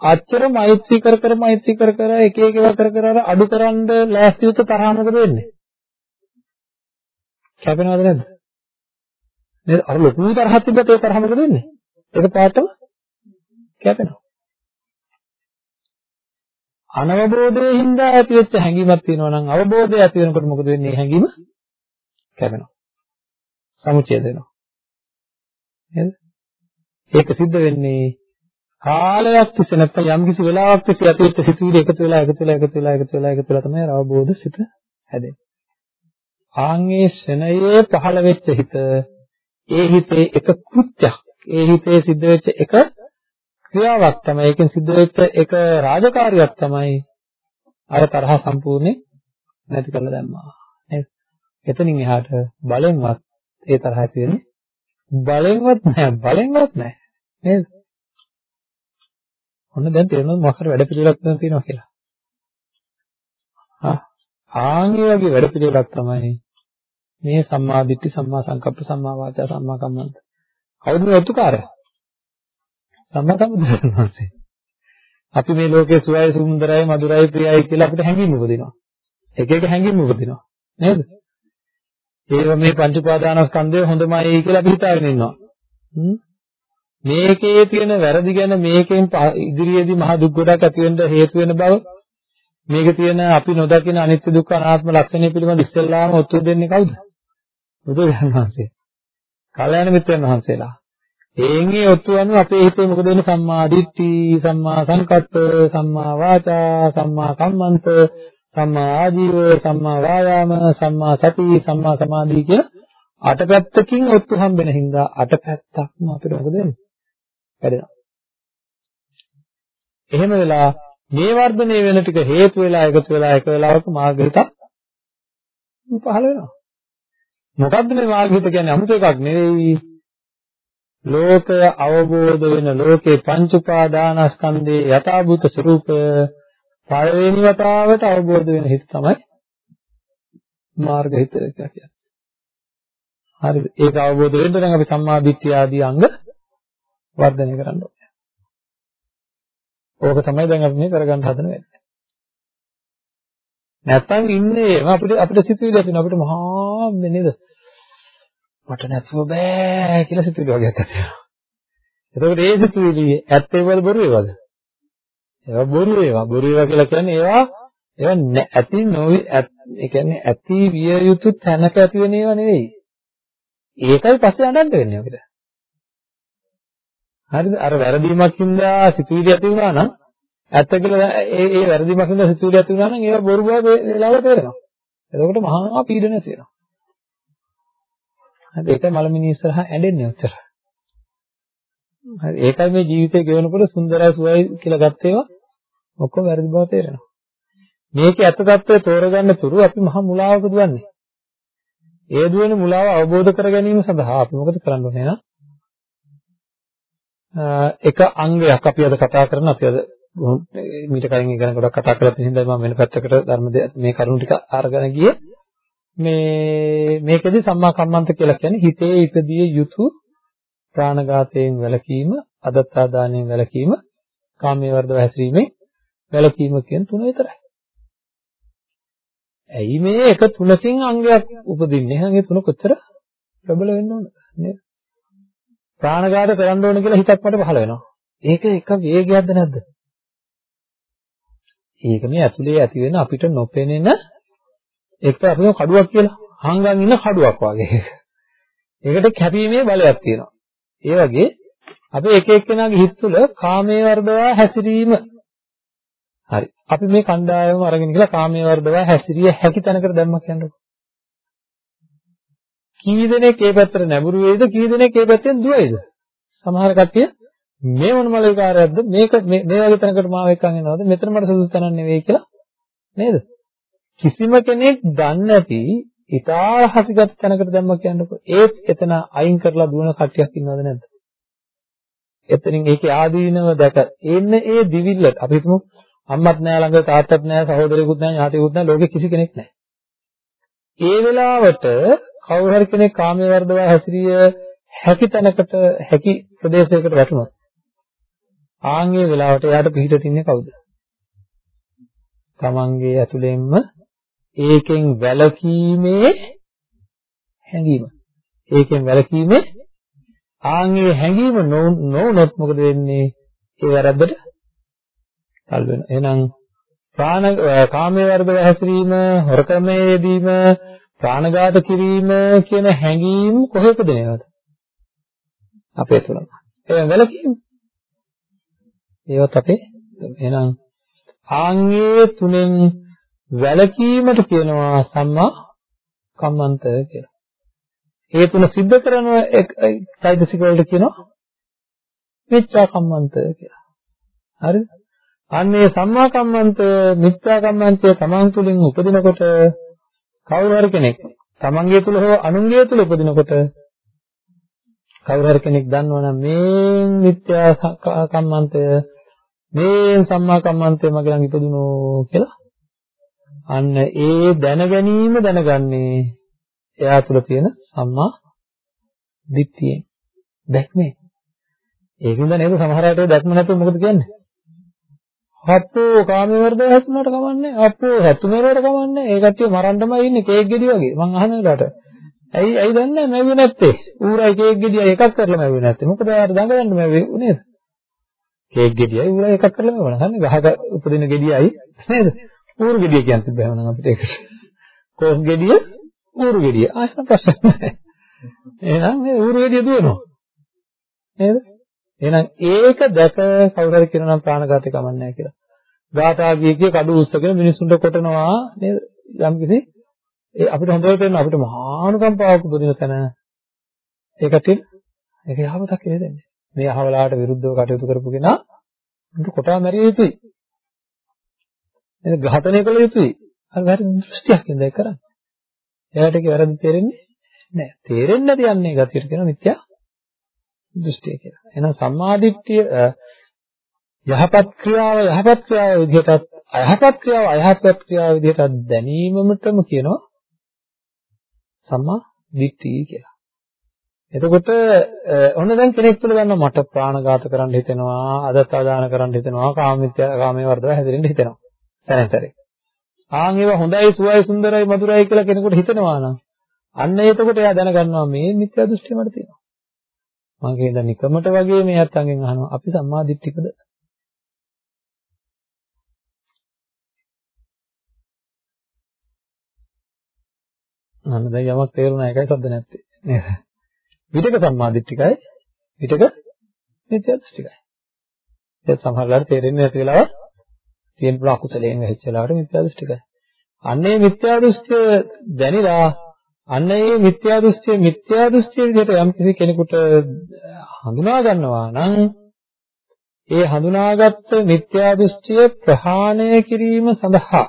අච්චර මෛත්‍රී කර කර මෛත්‍රී කර කර එක එක ඒවා කර කර අඩු කරන්න ලෑස්ති වෙච්ච තරහ මොකද වෙන්නේ? කැපෙනවද නැද්ද? නේද? අර ලොකු තරහක් තිබ්බත් ඒ තරහ මොකද වෙන්නේ? ඒක පාටම කැපෙනවා. අනවබෝධයෙන් හින්දා ඇතිවෙච්ච හැඟීමක් තියෙනවා නම් අවබෝධය ඇති වෙනකොට මොකද වෙන්නේ? හැඟීම කැපෙනවා. සමුච්ඡේද වෙනවා. නේද? ඒක සිද්ධ වෙන්නේ කාලයක් තිස්සේ නැත්නම් යම් කිසි වෙලාවක් තිස්සේ අතීත සිතුවිලි එකතු වෙලා එකතු වෙලා එකතු වෙලා එකතු වෙලා එකතු වෙලා තමයි අවබෝධ සිත හැදෙන්නේ. ආන්ගේ ශනයේ පහළ වෙච්ච හිත ඒ හිතේ එක කෘත්‍යයක්. ඒ හිතේ සිද්ධ වෙච්ච එක ක්‍රියාවක් තමයි. ඒකෙන් සිද්ධ වෙච්ච එක රාජකාරියක් තමයි අර තරහ සම්පූර්ණයෙන් නැති කරලා දැම්මා. නේද? එතනින් එහාට බලෙන්වත් ඒ තරහ ඇති වෙන්නේ බලෙන්වත් නැහැ බලෙන්වත් නැහැ. නේද? ඔන්න දැන් තේරෙනවද මොකක් හරි වැඩ පිළිවෙලක් තියෙනවා කියලා. ආ ආන්ගේ වගේ වැඩ පිළිවෙලක් තමයි මේ සම්මා දිට්ඨි සම්මා සංකප්ප සම්මා වාචා සම්මා කම්මන්ත. කවුද මේ අතුකාරය සම්මා සම්බුදුරජාණන් වහන්සේ. අපි මේ ලෝකයේ සුවයි සුන්දරයි මధుරයි ප්‍රියයි කියලා අපිට හැඟීම් උපදිනවා. එක එක හැඟීම් උපදිනවා. නේද? ඒව මේ පංච උපාදානස්කන්ධය හොඳමයි කියලා අපි හිතාගෙන ඉන්නවා. මේකේ තියෙන වැරදි ගැන මේකෙන් ඉදිරියේදී මහ දුක් ගොඩක් ඇති වෙන්න හේතු වෙන බව මේකේ තියෙන අපි නොදකින අනිත්‍ය දුක්ඛ අනාත්ම ලක්ෂණය පිළිබඳ ඉස්සෙල්ලාම ඔත්තු දෙන්නේ කවුද? බුදුරජාණන් වහන්සේ. කල්‍යාණ මිත්‍රයන් වහන්සේලා. එයින්ගේ ඔත්තු අනුව අපේ හිතේ මොකද වෙන්නේ සම්මා දිට්ඨි, සම්මා සංකප්ප, සම්මා වාචා, සම්මා කම්මන්ත, සම්මා ආජීව, සම්මා වායාම, සම්මා සති, සම්මා සමාධි කියන අටපැත්තකින් ඔත්තු හම්බෙන හින්දා අටපැත්තක්ම අපිට මොකද වෙන්නේ? වැඩෙනවා. එහෙම වෙලා මේ වර්ධනය වෙන ටික හේතු වෙලා එකතු වෙලා එක වෙලාවක මාර්ග හිතක් පහළ වෙනවා. මොකද්ද මේ මාර්ගහිත කියන්නේ 아무ත එකක් නෙවෙයි. ලෝකය අවබෝධ වෙන ලෝකේ පංච උපාදානස්කන්ධේ යථාභූත ස්වરૂපය පළවෙනි වතාවට අවබෝධ වෙන හිත තමයි මාර්ගහිත කියන්නේ. හරිද? ඒක අවබෝධ වෙන්න නම් අපි සම්මා දිට්ඨිය ආදී අංග වර්ධනය කරන්න ඕනේ. ඕක තමයි දැන් අපි මේ කරගන්න හදන වෙන්නේ. නැත්තම් ඉන්නේ අපිට අපිට සිතුවිලි ඇතින අපිට මහා නේද? මට නැතුව බෑ කියලා සිතුවිලි වගේක් ඇතිවෙනවා. එතකොට ඒ සිතුවිලි ඇත්ත ඒවද බොරු ඒවද? ඒවා බොරු ඒවා. බොරු ඒවා කියලා කියන්නේ ඒවා ඒවා ඇති නොවි ඒ කියන්නේ ඇති විය යුතු තැනක ඇති වෙන ඒවා නෙවෙයි. ඒකයි පස්සේ අඬන්න වෙන්නේ අපිට. හරිද? අර වැරදීමක් හින්දා සිතුවිලි ඇති වුණා නම් ඇත්ත කියලා ඒ ඒ වැරදීමක් හින්දා සිතුවිලි ඇති වුණා නම් ඒවා බොරු බව වෙලාවට තේරෙනවා. එතකොට මහා පීඩනයක් තියෙනවා. හරි ඒකයි මලමිනී ඉස්සරහා ඇඬෙන්නේ ඔච්චර. හරි ඒකයි මේ ජීවිතය ගෙවනකොට සුන්දරයි සුවයි කියලා ගත්ත ඒවා ඔක්කොම වැරදි බව තේරෙනවා. මේකේ ඇත්ත తත්වය තෝරගන්න තුරු අපි මහා මුලාවක දුවන්නේ. ඒ දුවන මුලාව අවබෝධ කර ගැනීම සඳහා අපි මොකද කරන්න ඕනේ නේද? එක අංගයක් අපි අද කතා කරන අපි අද මීට කලින් ඉගෙන ගොඩක් කතා කරලා තියෙන හින්දා මම වෙන පැත්තකට ධර්ම මේ කරුණු ටික අරගෙන ගියේ මේ මේකෙදි සම්මා කම්මන්ත කියලා කියන්නේ හිතේ ඉපදිය යුතු ප්‍රාණඝාතයෙන් වැළකීම අදත්තාදානයෙන් වැළකීම කාමයේ වර්ධව හැසිරීමෙන් වැළකීම කියන තුන විතරයි. ඇයි මේ එක තුනකින් අංගයක් උපදින්නේ? එහෙනම් ඒ තුන කොච්චර ප්‍රබල වෙන්න ඕනද නේද? ප්‍රාණඝාත කරන්න ඕන කියලා හිතක් මට පහළ වෙනවා. ඒක එක වේගයක්ද නැද්ද? ඒක මේ ඇතුලේ ඇති වෙන අපිට නොපෙනෙන එක්ක අපිව කඩුවක් කියලා හංගන් ඉන්න කඩුවක් වගේ. ඒකට කැපීමේ බලයක් තියෙනවා. ඒ වගේ අපි එක එක්කෙනාගේ හිත තුළ කාමයේ වර්ධවා හැසිරීම හරි. අපි මේ කණ්ඩායම අරගෙන ගිහලා කාමයේ වර්ධවා හැසිරිය හැකි තැනකට දැම්මක් කියන්නකො. කී දෙනෙක් ඒ පැත්තට නැඹුරු වෙයිද කී දෙනෙක් ඒ පැත්තෙන් දුවයිද සමහර කට්ටිය මේ මොන මලවිකාරයක්ද මේක මේ වගේ තැනකට මාව එක්කන් එනවද මෙතන මට සුදුසු තැනක් නෙවෙයි කියලා නේද කිසිම කෙනෙක් දන්නේ නැති ඉතා හසිගත් තැනකට දැම්ම කියන්නකෝ. ඒත් එතන අයින් කරලා දුවන කට්ටියක් ඉන්නවද නැද්ද? එතනින් ඒකේ ආදීනව දැක. එන්නේ ඒ දිවිල්ලට. අපි හිතමු අම්මත් නෑ ළඟ තාත්තත් නෑ සහෝදරයෙකුත් නෑ ඥාතියෙකුත් නෑ ලෝකෙ කිසි කෙනෙක් නෑ ඒ වෙලාවට කවුරු හරි කෙනෙක් කාමයේ වර්ධව හැසිරිය හැකි තැනකට හැකි ප්‍රදේශයකට වැටුණොත් ආන්ගේ වෙලාවට එයාට පිහිට තින්නේ කවුද? තමන්ගේ ඇතුළෙන්ම ඒකෙන් වැළකීමේ හැඟීම. ඒකෙන් වැළකීමේ ආන්ගේ හැඟීම නොවුනොත් මොකද වෙන්නේ? ඒ වැරද්දට තල් වෙනවා. එහෙනම් ප්‍රාණ කාමයේ වර්ධව හැසිරීම, හොරකමේ යෙදීම, ප්‍රාණඝාත කිරීම කියන හැඟීම් කොහේ උපදිනවද? අපේ තුලම. ඒ වැලකීම. ඒවත් අපේ එහෙනම් ආංගේ තුනෙන් වැලකීමට කියනවා සම්මා කම්මන්තය කියලා. ඒ තුන සිද්ධ කරන චෛතසික වලට කියනවා මිච්ඡා කම්මන්තය කියලා. හරිද? අන්නේ සම්මා කම්මන්තය මිත්‍යා කම්මන්තය තමන් තුළින් උපදිනකොට කවුරු හරි කෙනෙක් තමන්ගේ තුල හෝ අනුන්ගේ තුල උපදිනකොට කවුරු හරි කෙනෙක් දන්නවනම් මේ මිත්‍යා කම්මන්තය මේ සම්මා කම්මන්තය මගේ ළඟ ඉපදුනෝ කියලා අන්න ඒ දැන ගැනීම දැනගන්නේ එයා තුල තියෙන සම්මා දිට්ඨියෙන්. දැක්මේ. ඒකින්ද නේද සමහර අයට දැක්ම නැතුව මොකද කියන්නේ? අප්පෝ කාමයේ වර්ධය හැතුනට කමන්නේ අප්පෝ හැතුනේරට කමන්නේ. ඒ කට්ටිය මරන්නමයි ඉන්නේ කේක් ගෙඩි වගේ. මං අහන වෙලාවට ඇයි ඇයි දන්නේ මැව්වේ නැත්තේ? ඌරයි කේක් ගෙඩිය එකක් කරලා මැව්වේ නැත්තේ. මොකද යාර දඟලන්න මැව්වේ නේද? කේක් ගෙඩියයි ඌරයි එකක් කරලා මැවුණා හන්නේ ගහක උපදින ගෙඩියයි නේද? ඌරු ගෙඩිය කියන්නේ තිබ්බ එහෙනම් අපිට ඒකට කෝස් ගෙඩිය ඌරු ගෙඩිය ආයෙත් ප්‍රශ්න නැහැ එහෙනම් මේ ඌරු ගෙඩිය දුවනවා නේද එහෙනම් ඒක දැක කවුරු හරි කියනවා නම් ප්‍රාණඝාතය කමන්නේ නැහැ කියලා. ගාථා ගියේ කඩු උස්සගෙන මිනිසුන්ට කොටනවා නේද? යම්කිසි ඒ අපිට හොඳට තේරෙනවා අපිට මහානුකම්පාවක් උපදින තැන ඒකට ඒක යහපතක් කියලා දෙන්නේ. මේ අහවලාට විරුද්ධව කටයුතු කරපු කෙනා උන්ට කොටා මැරිය යුතුයි. නේද? ඝාතනය කළ යුතුයි. අර වැරදි දෘෂ්ටියක් ඉඳලා ඒක කරන්නේ. එයාට ඒක වැරදි තේරෙන්නේ නැහැ. තේරෙන්නේ නැති යන්නේ ගතියට කියන මිත්‍යා දෘෂ්ටිය කියලා. එහෙනම් සම්මාදිට්ඨිය යහපත් ක්‍රියාව යහපත් ක්‍රියාව විදිහටත් අයහපත් ක්‍රියාව අයහපත් ක්‍රියාව විදිහටත් දැනීමමතම කියනවා සම්මා දිට්ඨිය කියලා. එතකොට ඔන්න දැන් කෙනෙක් තුළ ගන්න මට ප්‍රාණඝාත කරන්න හිතෙනවා, අදත්තාදාන කරන්න හිතෙනවා, කාමමිත්‍ය කාමයේ වර්ධව හැදෙන්න හිතෙනවා. සැරෙන්තරේ. ආන් ඒවා හොඳයි, සුවයි, සුන්දරයි, මధుරයි කියලා කෙනෙකුට හිතෙනවා නම් අන්න එතකොට එයා දැනගන්නවා මේ මිත්‍යා දෘෂ්ටිය මට තියෙනවා. මම කියන නිකමට වගේ මේ අත්තන්ගෙන් අහනවා අපි සම්මාදිට්ඨිකද? අන්න දැන් යමක් තේරුණා එකයි සද්ද නැත්තේ නේද? විතක සම්මාදිට්ඨිකයි විතක මිත්‍යා දෘෂ්ටිකයි. ඒක සමහරවල්ලාට තේරෙන්නේ නැති වෙලාව තියෙන පුළුවන් අකුසලයෙන් වෙච්ච වෙලාවට මිත්‍යා දෘෂ්ටිකයි. අන්නේ මිත්‍යා දෘෂ්ටිය දැනිලා අන්න ඒ මිත්‍යා දෘෂ්ටිය මිත්‍යා දෘෂ්ටිය විදිහට යම් කිසි කෙනෙකුට හඳුනා ගන්නවා නම් ඒ හඳුනාගත්ත මිත්‍යා දෘෂ්ටිය ප්‍රහාණය කිරීම සඳහා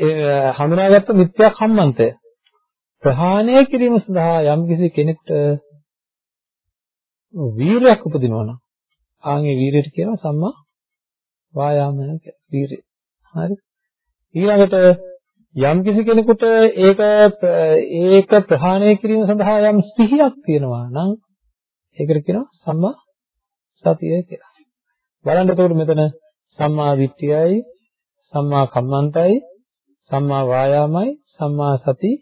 ඒ හඳුනාගත්ත මිත්‍යා කම්මන්තය ප්‍රහාණය කිරීම සඳහා යම් කිසි කෙනෙකුට වීරයක් උපදිනවා නම් ආන්ගේ වීරයට කියනවා සම්මා වායාමය කියලා. වීරය. හරි. ඊළඟට යම් කිසි කෙනෙකුට ඒක ඒක ප්‍රහාණය කිරීම සඳහා යම් සිහියක් තියෙනවා නම් ඒකට කියනවා සම්මා සතිය කියලා. බලන්න එතකොට මෙතන සම්මා දිට්ඨියයි සම්මා කම්මන්තයි සම්මා වායාමයි සම්මා සති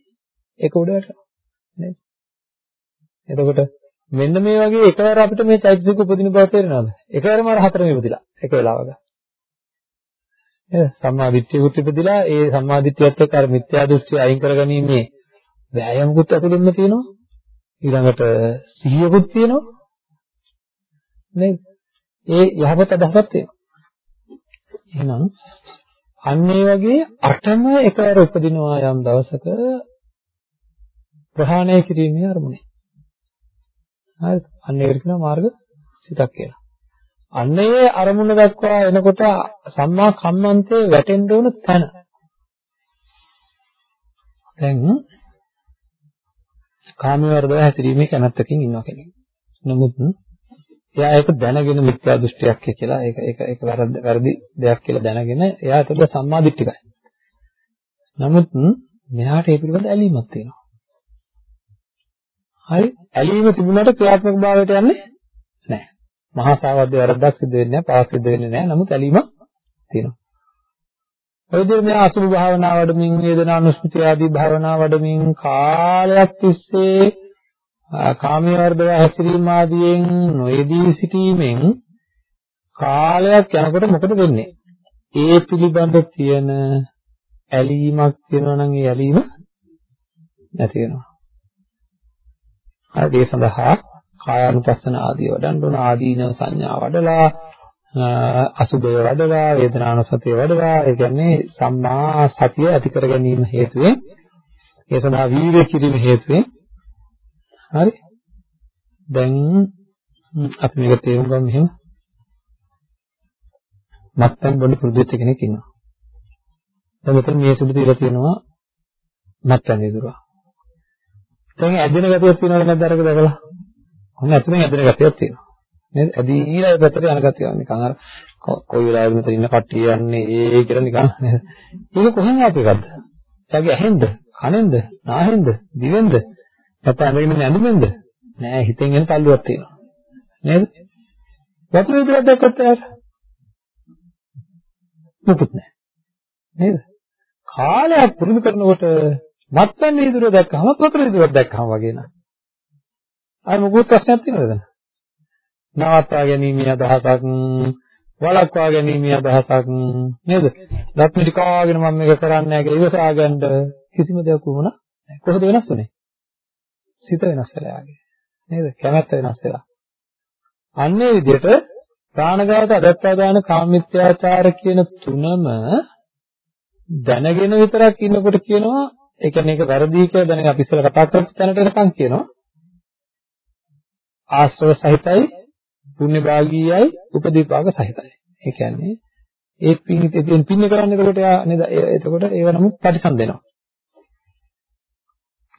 ඒක උඩට නේද? එතකොට මෙන්න මේ වගේ එකවර අපිට මේ චෛතසික උපදින බව තේරෙනවද? එකවරම අර හතරම ඉපදිලා එක වෙලාවක. නේද? සම්මා දිට්ඨියකුත් ඉපදිලා ඒ සම්මා දිට්ඨියත් එක්ක අර මිත්‍යා දෘෂ්ටි අයින් කරගැනීමේ වෑයමකුත් ඇතුළෙන්න තියෙනවා. ඊළඟට සිහියකුත් තියෙනවා. නේද? ඒ යහපත අදහසක් තියෙනවා. එහෙනම් අන්න ඒ වගේ අටම එකවර උපදිනවා යම් දවසක ප්‍රහාණය කිරීමේ අරමුණේ. හරිද? අන්න ඒකට කියනවා මාර්ග සිතක් කියලා. අන්න ඒ අරමුණ දක්වා එනකොට සම්මා කම්මන්තේ වැටෙන්න ඕන තැන. දැන් කාමයේ වර්ධව හැසිරීමේ කැමැත්තකින් ඉන්නවා කෙනෙක්. නමුත් එයා ඒක දැනගෙන මිත්‍යා දෘෂ්ටියක් කියලා ඒක ඒක ඒක වැරදි දෙයක් කියලා දැනගෙන එයා ඒක සම්මා දිට්ඨිකයි. නමුත් මෙයාට ඒ පිළිබඳ ඇලීමක් තියෙනවා. හරි ඇලීම තිබුණාට ක්‍රියාත්මක භාවයට යන්නේ නැහැ. මහා සාවද්ද වැරද්දක් සිද්ධ වෙන්නේ නැහැ, පාස් සිද්ධ වෙන්නේ නැහැ. නමුත් ඇලීමක් තියෙනවා. ඔය විදිහට මේ අසුභ භාවනා වඩමින්, වේදනා අනුස්මෘති ආදී භාවනා වඩමින් කාලයක් තිස්සේ කාමයේ වර්ධව හැසිරීම ආදියෙන් නොයදී සිටීමෙන් කාලයක් යනකොට මොකද වෙන්නේ? ඒ පිළිබඳ තියෙන ඇලීමක් තියෙනවා නම් ඒ ඇලීම නැති වෙනවා. හරි ඒ සඳහා කායානුපස්සන ආදී වඩන්න ඕන ආදීන සංඥා වඩලා අසුබය වඩලා වේදනානුසතිය වඩලා ඒ කියන්නේ සම්මා සතිය ඇති කර ගැනීම හේතුවෙන් ඒ සඳහා වීර්ය කිරීම හේතුවෙන්. හරි. දැන් අපි මේක තේරුම් ගමු මෙහෙම මත්පැන් බොන්න පුරුදු වෙච්ච කෙනෙක් ඉන්නවා. දැන් මෙතන මේ සුදු තියලා තියෙනවා මත්පැන් වේදුරා දැන් ඇදෙන ගතියක් තියෙනවද නැද්ද අරක දැකලා? ඔන්න ඇතුලෙන් ඇදෙන ගතියක් තියෙනවා නේද? ඇදීලා පැත්තට යන ගතිය නිකන් අර කොයි වෙලාවෙද මෙතන ඉන්න කට්ටිය යන්නේ ඒ කියලා නිකන් නේද? ඒක කොහෙන් ආපු එකක්ද? එයාගේ ඇහෙන්ද? කනෙන්ද? නාහෙන්ද? දිවෙන්ද? නැත්නම් අඳගෙන ඉන්න ඇඳුමෙන්ද? නෑ හිතෙන් එන තල්ලුවක් තියෙනවා. නේද? වතුර විතරක් දැක්කත් එයාට මොකුත් නෑ. නේද? කාලයක් පුරුදු කරනකොට මත්පැන් වීදුරුව දැක්කම වතුර වීදුරුවක් දැක්කම වගේ නා. අර මොකුත් ප්‍රශ්නයක් තියෙනවද? නවත්වා ගැනීමේ අදහසක් වළක්වා ගැනීමේ අදහසක් නේද? දත් මිටි කාගෙන මම මේක කරන්නේ නැහැ කියලා ඉවසා ගන්න කිසිම දෙයක් වුණා නැහැ. කොහොමද වෙනස් වුනේ? සිත වෙනස් වෙලා යාගේ. නේද? කැමැත්ත වෙනස් වෙලා. අන්නේ විදිහට ප්‍රාණඝාත අදත්තාදාන කාමමිත්‍යාචාර කියන තුනම දැනගෙන විතරක් ඉන්නකොට කියනවා ඒ කියන්නේ ඒක වැරදි කියලා දැනගෙන අපි ඉස්සෙල්ලා කතා කරපු තැනට එනකන් කියනවා ආශ්‍රව සහිතයි පුණ්‍ය භාගීයයි උපදීපාක සහිතයි. ඒ කියන්නේ ඒ පින්ිතෙන් පින්න කරන්නේ එතකොට යා නේද? එතකොට ඒව නමුත් පරිසම් දෙනවා.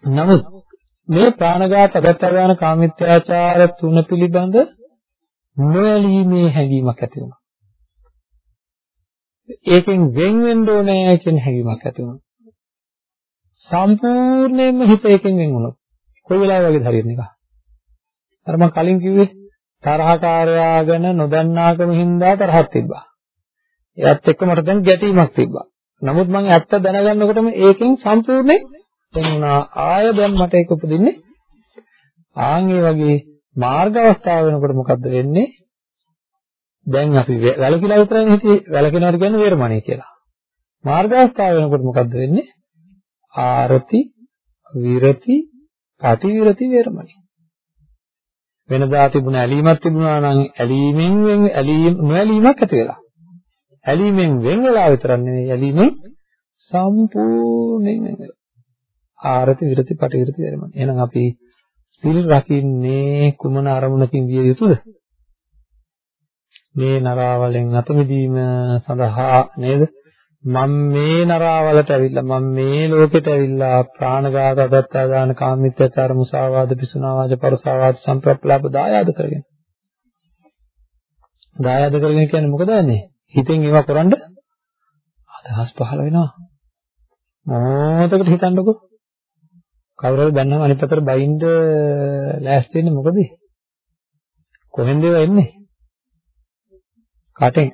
නමුත් මේ ප්‍රාණඝාත අදත්තාදාන කාමිත්‍යාචාර තුන පිළිබඳ නොඇලීමේ හැඟීමක් ඇති වෙනවා. ඒකෙන් වෙන් වෙන්න ඕනේ කියන හැඟීමක් ඇති වෙනවා. සම්පූර්ණයෙන්ම හිත ඒකෙන් වෙන් වුණොත් කොයි වෙලාවෙ වගේද හරියන්නේ එක. අර මම කලින් කිව්වේ තරහකාරයා ගැන නොදන්නාකම හින්දා තරහක් තිබ්බා. එයත් එක්ක මට දැන් ගැටීමක් තිබ්බා. නමුත් මම ඇත්ත දැනගන්නකොටම ඒකෙන් සම්පූර්ණයෙන් එන්නා ආය දැන් මට ඒක උපදින්නේ ආන් ඒ වගේ මාර්ග අවස්ථාව වෙනකොට මොකද්ද වෙන්නේ? දැන් අපි වැලකිලා විතරයි හිතේ වැලකිනවට කියන්නේ වේරමණී කියලා. මාර්ග අවස්ථාව වෙනකොට මොකද්ද වෙන්නේ? ආරති විරති පටිවිරති වේරමණී. වෙනදා තිබුණ ඇලීමක් තිබුණා නම් ඇලීමෙන් වෙන ඇලීම නොඇලීමක් ඇති වෙලා. ඇලීමෙන් වෙන වෙලා විතරක් නෙවෙයි ඇලීමෙන් සම්පූර්ණයෙන් වෙන වෙලා. ආරති විරති පටිවිරති වෙරම. එහෙනම් අපි සිල් රකින්නේ කුමන අරමුණකින් විය යුතුද? මේ නරාවලෙන් අත මිදීම සඳහා නේද? මම මේ නරාවලට ඇවිල්ලා මම මේ ලෝකෙට ඇවිල්ලා ප්‍රාණඝාත අදත්තා දාන කාමීත්‍යචාර මුසාවාද පිසුනාවාද පරසාවාද සම්ප්‍රප්ලාප දායාද කරගෙන. දායාද කරගෙන කියන්නේ මොකද වෙන්නේ? හිතෙන් ඒවා කරන්න අදහස් පහළ වෙනවා. මොහොතකට හිතන්නකෝ. කවුරු හරි දැන්නම අනිත් පැත්තට බයින්ද ලෑස්ති වෙන්නේ මොකද? කොහෙන්ද ඒවා එන්නේ? කටෙන්.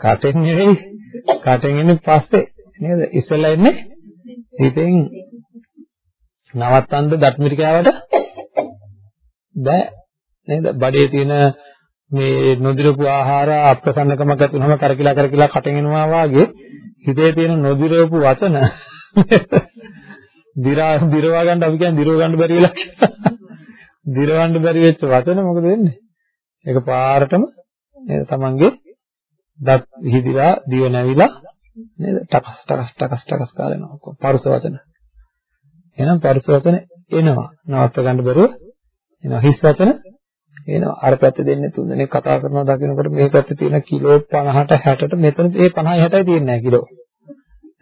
කටෙන් නෙවෙයි. කටෙන් එන්නේ පස්සේ නේද? ඉස්සෙල්ලා එන්නේ හිතෙන් නවත්තන්න දත්මිරිකාවට බෑ නේද? බඩේ තියෙන මේ නොදිරපු ආහාර අප්‍රසන්නකමක් ඇති වුනහම කරකිලා කරකිලා කටෙන් එනවා වාගේ හිතේ තියෙන නොදිරපු වචන <laughs> දිරා දිරවා ගන්න අපි කියන්නේ දිරව ගන්න බැරි වෙලා දිරවන්න බැරි වෙච්ච වචන මොකද වෙන්නේ? ඒක පාරටම නේද? තමන්ගේ දත් විහිදිලා දිව නැවිලා නේද? ටකස් ටකස් ටකස් ටකස් කාලා එනවා පරුස වචන. එහෙනම් පරුස වචන එනවා. නවත්ත ගන්න බැරුව එනවා. හිස් වචන එනවා. අර පැත්තේ දෙන්නේ තුන් දෙනෙක් කතා කරනවා දකින්නකොට මේ පැත්තේ තියෙන කිලෝ 50ට 60ට මෙතන ඒ 50 60යි තියෙන්නේ නැහැ කිලෝ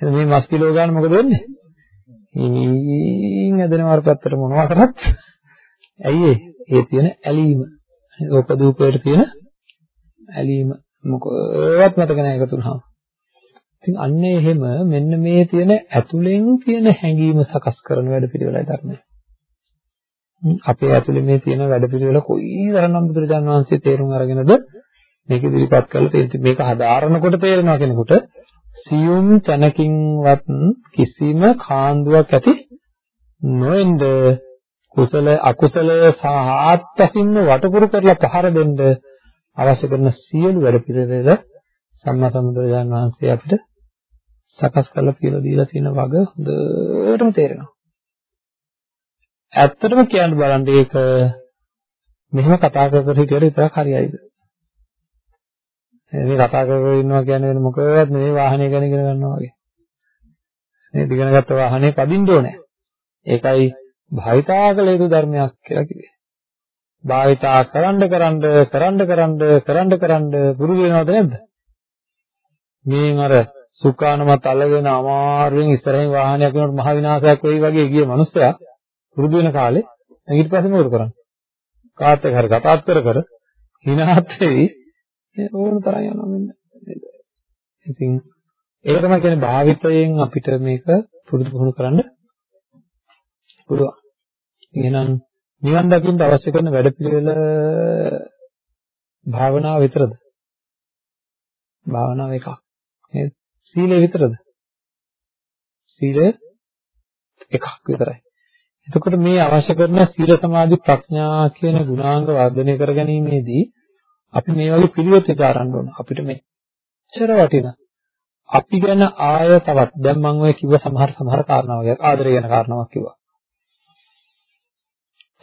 එහෙනම් මේ මස් කිලෝ ගන්න මොකද වෙන්නේ? හිමින් ඇදෙනවා අර පැත්තට මොනවා කරත්. ඇයි ඒ? තියෙන ඇලීම. ඕපදූපයට තියෙන ඇලීම. මොකවත් මතක නැහැ එකතු වුණාම. ඉතින් අන්නේ එහෙම මෙන්න මේ තියෙන ඇතුලෙන් තියෙන හැඟීම සකස් කරන වැඩ පිළිවෙලයි ධර්මය. අපේ ඇතුලේ මේ තියෙන වැඩ පිළිවෙල කොයිතරම් බුදුරජාණන් වහන්සේ තේරුම් අරගෙනද මේක ඉදිරිපත් කරලා තියෙන්නේ. මේක හදාරනකොට තේරෙනවා කෙනෙකුට සියුම් තැනකින්වත් කිසිම කාන්දුවක් ඇති නොවෙන්න කුසල අකුසල සහ ආත්පසින්ම වටපුරු කරලා පහර දෙන්න අවශ්‍ය කරන සියලු වැඩ පිළිවෙල සම්මා සම්බුදුරජාණන් වහන්සේ අපිට සකස් කරලා කියලා දීලා තියෙන වග හොඳටම තේරෙනවා. ඇත්තටම කියන්න බලන්න ඒක මෙහෙම කතා කර කර හිටියට විතරක් හරියයිද? මේ කතා කර කර ඉන්නවා කියන්නේ වෙන මොකවත් නෙවෙයි වාහනය ගැන ඉගෙන ගන්නවා වගේ. මේ ඉගෙනගත්ත වාහනේ පදින්න ඕනේ. ඒකයි භාවිතා කළ යුතු ධර්මයක් කියලා කිව්වේ. භාවිතා කරන්න කරන්න කරන්න කරන්න කරන්න කරන්න පුරුදු වෙනවද නැද්ද? මේන් අර සුඛානමත් අල්ලගෙන අමාරුවෙන් ඉස්සරහින් වාහනයක් යනකොට මහ විනාශයක් වෙයි වගේ ගිය මිනිස්සයා පුරුදු වෙන කාලේ ඊට පස්සේ මොකද කරන්නේ? කාත් එක්ක හරි කතාත් කර කර හිනාත් වෙයි ඕන තරම් යනවා මෙන්න. ඉතින් ඒක තමයි කියන්නේ භාවිතයෙන් අපිට මේක පුරුදු පුහුණු කරන්න පුළුවන්. එහෙනම් නිවන් දකින්න අවශ්‍ය කරන වැඩපිළිවෙල භාවනාව විතරද? භාවනාව එකක්. නේද? සීලය විතරද? සීලය එකක් විතරයි. එතකොට මේ අවශ්‍ය කරන සීල සමාධි ප්‍රඥා කියන ගුණාංග වර්ධනය කර ගැනීමේදී අපි මේ වගේ පිළිවෙත් විචාරන්න ඕන. අපිට මෙච්චර වටිනා අපි ගැන ආය තවත් දැන් මම ඔය කිව්ව සමහර සමහර කාරණා වගේ ආදරය ගැන කාරණාවක් කිව්වා.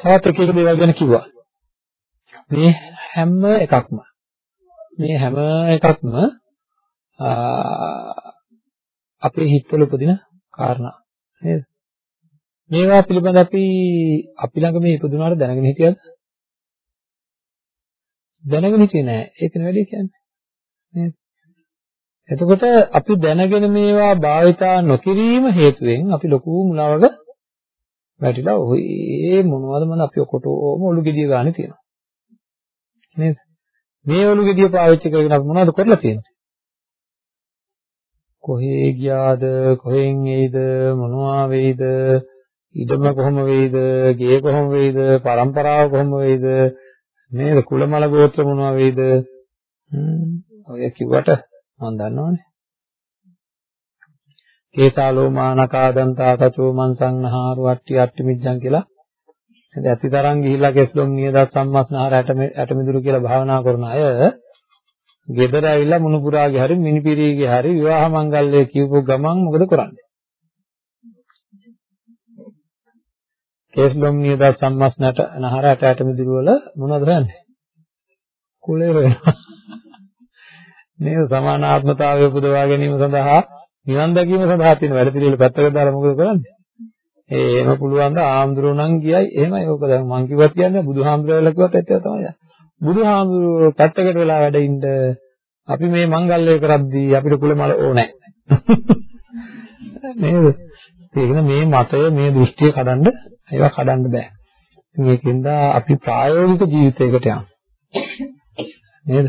තවත් එක එක දේවල් ගැන කිව්වා. මේ හැම එකක්ම මේ හැම එකක්ම අපේ හිතවල උපදින කාරණා නේද? මේවා පිළිබඳ අපි අපි ළඟ මේ ඉපදුනාට දැනගෙන හිටියද? දැනගෙන හිටියේ නෑ. ඒකනේ වැඩි කියන්නේ. නේද? එතකොට අපි දැනගෙන මේවා භාවිතා නොකිරීම හේතුවෙන් අපි ලොකු මුලාවක වැටිලා ඔය මොනවද මම අපි ඔකොටම ඔලු ගෙඩිය ගන්න තියෙනවා. නේද? මේ ඔලු ගෙඩිය පාවිච්චි කරගෙන අපි මොනවද කරලා තියෙන්නේ? කොහේ ගියාද? කොහෙන් එයිද? මොනවා වෙයිද? ඉඩම කොහොම වෙයිද? ගේ කොහොම වෙයිද? પરම්පරාව කොහොම වෙයිද? නේද? කුලමල ගෝත්‍ර මොනවා වෙයිද? ඔය කිව්වට මම දන්නවනේ. කේසාලෝ මානකා දන්තා තචෝ මන්සංනහාරු අට්ටි අට්ටි මිජ්ජං කියලා ඉතින් ඇතිතරම් ගිහිල්ලා කෙස්ලොම් නියදත් සම්මස්නහර ඇට මිදුරු කියලා භාවනා කරන අය ගෙදර ඇවිල්ලා මුණුපුරාගේ හරි මිනිපිරීගේ හරි විවාහ මංගල්‍ය කියපු ගමන් මොකද කරන්නේ? කේස්ලොම් නියද සම්මස්නට නහර ඇට ඇට මිදුළු වල මොනවද කරන්නේ? කුලේ වෙනවා. නේද සමානාත්මතාවය උපදවා ගැනීම සඳහා නිවන් දැකීම සඳහා තියෙන වැඩ පිළිවෙල පැත්තකට දාලා මොකද කරන්නේ? ඒ එහෙම පුළුවන් ද ආම්දුරු නම් ගියයි එහෙමයි ඕක දැන් මං කිව්වත් කියන්නේ බුදුහාමුදුරුවෝ කිව්වත් ඇත්ත තමයි. බුදුහාමුදුරුවෝ පැත්තකට වෙලා වැඩ ඉන්න අපි මේ මංගල්‍ය කරද්දී අපිට කුල මල ඕනේ <laughs> නේද? ඒක මේ මතය මේ දෘෂ්ටිය කඩන්න ඒවා කඩන්න බෑ. මේකෙන්ද අපි ප්‍රායෝගික ජීවිතයකට යන්න. නේද?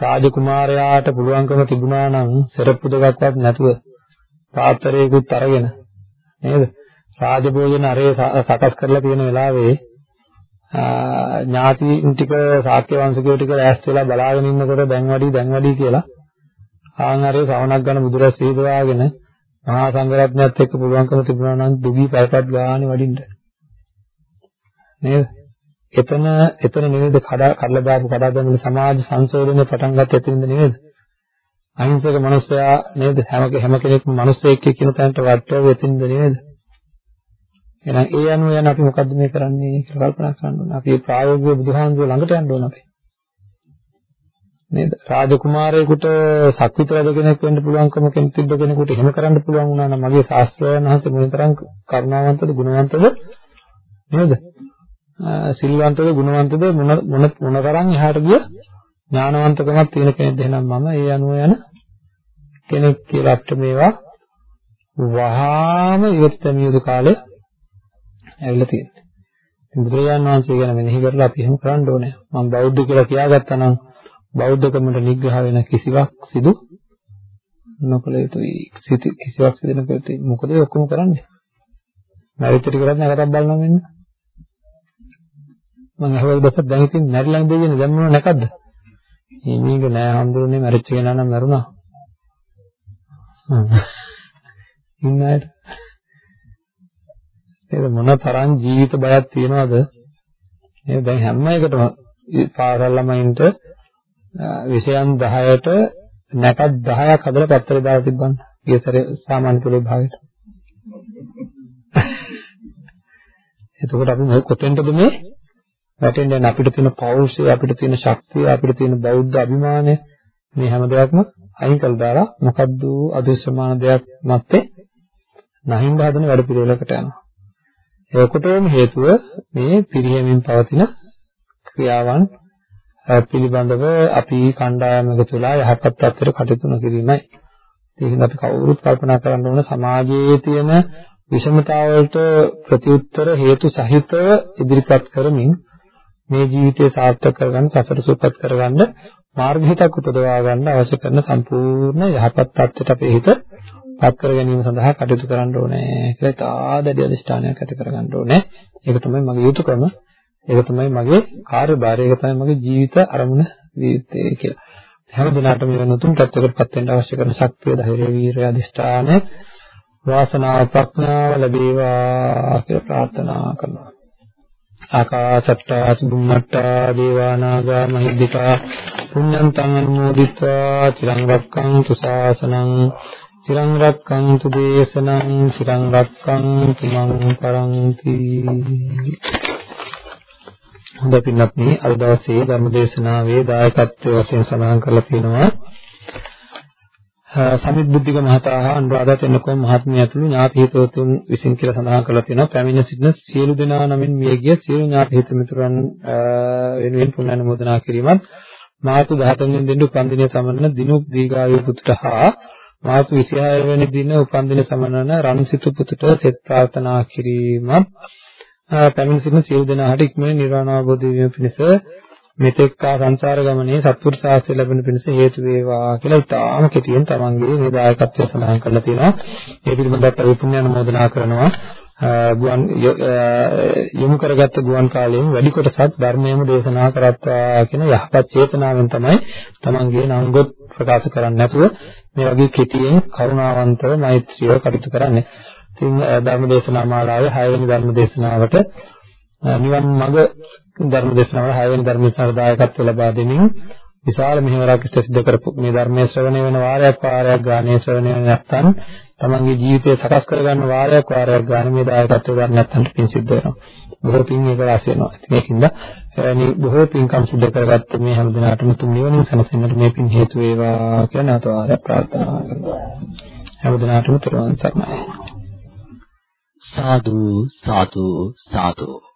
රාජකුමාරයාට පුළුවන්කම තිබුණා නම් සරප්පු දෙකක්වත් නැතුව පාත්‍රයකුත් අරගෙන නේද? රාජභෝජන අරේ සකස් කරලා තියෙන වෙලාවේ ඥාතින් ටික ශාක්‍ය වංශිකයෝ ටික ඈස් වෙලා බලාගෙන ඉන්නකොට දැන් වැඩි දැන් වැඩි කියලා ආන්හරේ ශ්‍රවණක් ගන්න බුදුරස් සීදවාගෙන මහා සංඝරත්නයත් එක්ක පුළුවන්කම තිබුණා නම් දුගී පැයපත් ගානේ වඩින්න නේද එතන එතන නෙවෙයිද කඩා කඩලා දාපු කඩා දැමුණු සමාජ සංශෝධනය පටන් ගත්ත එතනින්ද නෙවෙයිද අහිංසක මිනිස්සයා නේද හැම හැම කෙනෙක්ම මිනිස්සෙක් කියන තැනට වටව එතනින්ද නෙවෙයිද එහෙනම් ඒ අනුව යන අපි මොකද්ද මේ කරන්නේ කියලා කල්පනා කරන්න ඕනේ. අපි ප්‍රායෝගිකව බුදුහාමුදුරුවෝ ළඟට යන්න ඕනේ අපි. නේද? රාජකුමාරයෙකුට සක්විත රජ කෙනෙක් වෙන්න පුළුවන්කම කෙනෙක් තිබ්බ කෙනෙකුට එහෙම කරන්න පුළුවන් වුණා නම් මගේ ශාස්ත්‍රයන් වහන්සේ මොනතරම් කරුණාවන්තද ගුණවන්තද නේද? සිල්වන්තද ගුණවන්තද මොන මොන මොනතරම් එහාට ගිය ඥානවන්තකමක් තියෙන කෙනෙක්ද එහෙනම් මම ඒ අනුව යන කෙනෙක් කියලා අපිට මේවා වහාම ඉවත් මියුදු කාලේ ඇවිල්ලා තියෙන්නේ. ඉතින් බුදුරජාණන් වහන්සේ ගැන මෙනෙහි කරලා අපි එහෙම කරන්න ඕනේ. මම බෞද්ධ කියලා කියාගත්තා නම් බෞද්ධකමට නිග්‍රහ වෙන කිසිවක් සිදු නොකළ යුතුයි. කිසිවක් සිදු නොකළ යුතුයි. මොකද ඒ ඔක්කොම කරන්නේ? මරිතටි කරන්නේ නැකතක් බලනවා මෙන්න. මම අහවල් බසක් දැන් ඉතින් මැරිලා ඉඳගෙන දැන් මොනව නැකද්ද? මේක නෑ හම්දුනේ මැරිච්ච කෙනා නම් මැරුණා. ඉන්න අයට. නේද මොන තරම් ජීවිත බයක් තියනවද? නේද? දැන් හැම එකටම පාසල් ළමයින්ට විෂයන් 10ට නැකත් 10ක් හදලා පැත්තට දාලා තිබ්බන්න. ඊතරේ සාමාන්‍ය පොලේ භාගයට. එතකොට අපි මොකද කොතෙන්ටද මේ වැටෙන්නේ අපිට තියෙන පෞරුෂය අපිට තියෙන ශක්තිය අපිට තියෙන බෞද්ධ අභිමානය මේ හැම දෙයක්ම අයින් කරලා දාලා මොකද්ද අදෘශ්‍යමාන දෙයක් මැත්තේ නැහින්ද හදන වැඩ පිළිවෙලකට යනවා. ඒකටම හේතුව මේ පිරියමින් පවතින ක්‍රියාවන් පිළිබඳව අපි කණ්ඩායමක තුලා යහපත් තත්ත්වයට කටයුතු නොකිරීමයි. ඒකෙන් අපි කවුරුත් කල්පනා කරන්න ඕන සමාජයේ තියෙන විෂමතාවලට ප්‍රතිඋත්තර හේතු සහිතව ඉදිරිපත් කරමින් මේ ජීවිතය සාර්ථක කරගන්න සසර සුවපත් කරගන්න මාර්ග හිතක් උපදවා ගන්න අවශ්‍ය කරන සම්පූර්ණ යහපත් තත්ත්වයට අපේ හිත පත් කර ගැනීම සඳහා කටයුතු කරන්න ඕනේ කියලා තාදඩි අධිෂ්ඨානයක් ඇති කරගන්න ඕනේ. ඒක තමයි මගේ යුතුයකම. ඒක තමයි මගේ කාර්යභාරය. ඒක තමයි මගේ ජීවිත අරමුණ ජීවිතය කියලා. හැම දිනකටම මේ නතුන් තත්ත්වයකටපත් වෙන්න අවශ්‍ය කරන ශක්තිය, ධෛර්යය, වීරිය, අධිෂ්ඨානය, වාසනාව, ප්‍රඥාව ලැබේවා කියලා ප්‍රාර්ථනා කරනවා. ආකාසට්ටා චුම්මට්ටා දේවානාගා මහිද්దికා පුඤ්ඤන්තං අනුමෝදිත්වා චිරං රක්ඛන්තු ශාසනං චිරං රක්ඛන්තු දේශනං චිරං රක්ඛන්තු මං පරන්ති හොඳ පින්වත්නි අද දවසේ ධර්ම දේශනාවේ දායකත්වයේ වශයෙන් සඳහන් කරලා තියෙනවා සමිත් බුද්ධික මහතා හා අනුරාධා තෙන්නකෝන් මහත්මිය ඇතුළු ඥාති හිතවතුන් විසින් කියලා සඳහන් කරලා තියෙනවා. පැමිණ සිටින සියලු දෙනා නමින් මියගිය සියලු ඥාති හිත මිතුරන් වෙනුවෙන් පුණ්‍ය අනුමෝදනා කිරීමත් මාර්තු 13 වෙනි දින උපන්දිනය සමරන දිනු දීර්ඝායු පුතුට හා මාර්තු 26 වෙනි දින උපන්දින සමරන රන්සිතු පුතුට සෙත් ප්‍රාර්ථනා කිරීමත් පැමිණ සිටින සියලු දෙනාට ඉක්මනින් නිර්වාණ අවබෝධ වීම පිණිස මෙතෙක් ආ සංසාර ගමනේ සත්පුරුෂ ශාස්ත්‍රය ලැබෙන පිණිස හේතු වේවා කියලා ඉතාම කෙටියෙන් තමන්ගේ මේ දායකත්වය සඳහන් කරලා තියෙනවා. ඒ පිළිබඳව අපි පුණ්‍ය අනුමෝදනා කරනවා. ගුවන් යොමු කරගත්ත ගුවන් කාලයෙන් වැඩි කොටසක් ධර්මයේම දේශනා කරත්වා කියන යහපත් චේතනාවෙන් තමයි තමන්ගේ නංගොත් ප්‍රකාශ කරන්නේ නැතුව මේ වගේ කෙටියෙන් කරුණාවන්තව මෛත්‍රියව කටයුතු කරන්නේ. ඉතින් ධර්ම දේශනා මාලාවේ 6 වෙනි ධර්ම දේශනාවට නිවන් මඟ ධර්ම දේශනාවල 6 වෙනි ධර්ම දේශනාවට දායකත්ව ලබා දෙමින් විශාල මෙහෙවරක් සිද්ධ කරපු මේ ධර්මයේ ශ්‍රවණය වෙන වාරයක් වාරයක් ගානේ ශ්‍රවණය වෙන නැත්නම් තමන්ගේ ජීවිතය සකස් කරගන්න වාරයක් වාරයක් ගානේ මේ දායකත්ව ගන්න නැත්නම් පින් සිද්ධ වෙනවා. බොහෝ පින් එක රාශි වෙනවා. ඉතින් ඒකින්ද මේ බොහෝ පින්කම් සිද්ධ කරගත්ත මේ හැම දිනකටම තුන් නිවනින් සැනසෙන්නට මේ පින් හේතු වේවා කියලා නැවත වාරයක් ප්‍රාර්ථනා කරනවා. හැම දිනකටම තෙරුවන් සරණයි. සාදු සාදු සාදු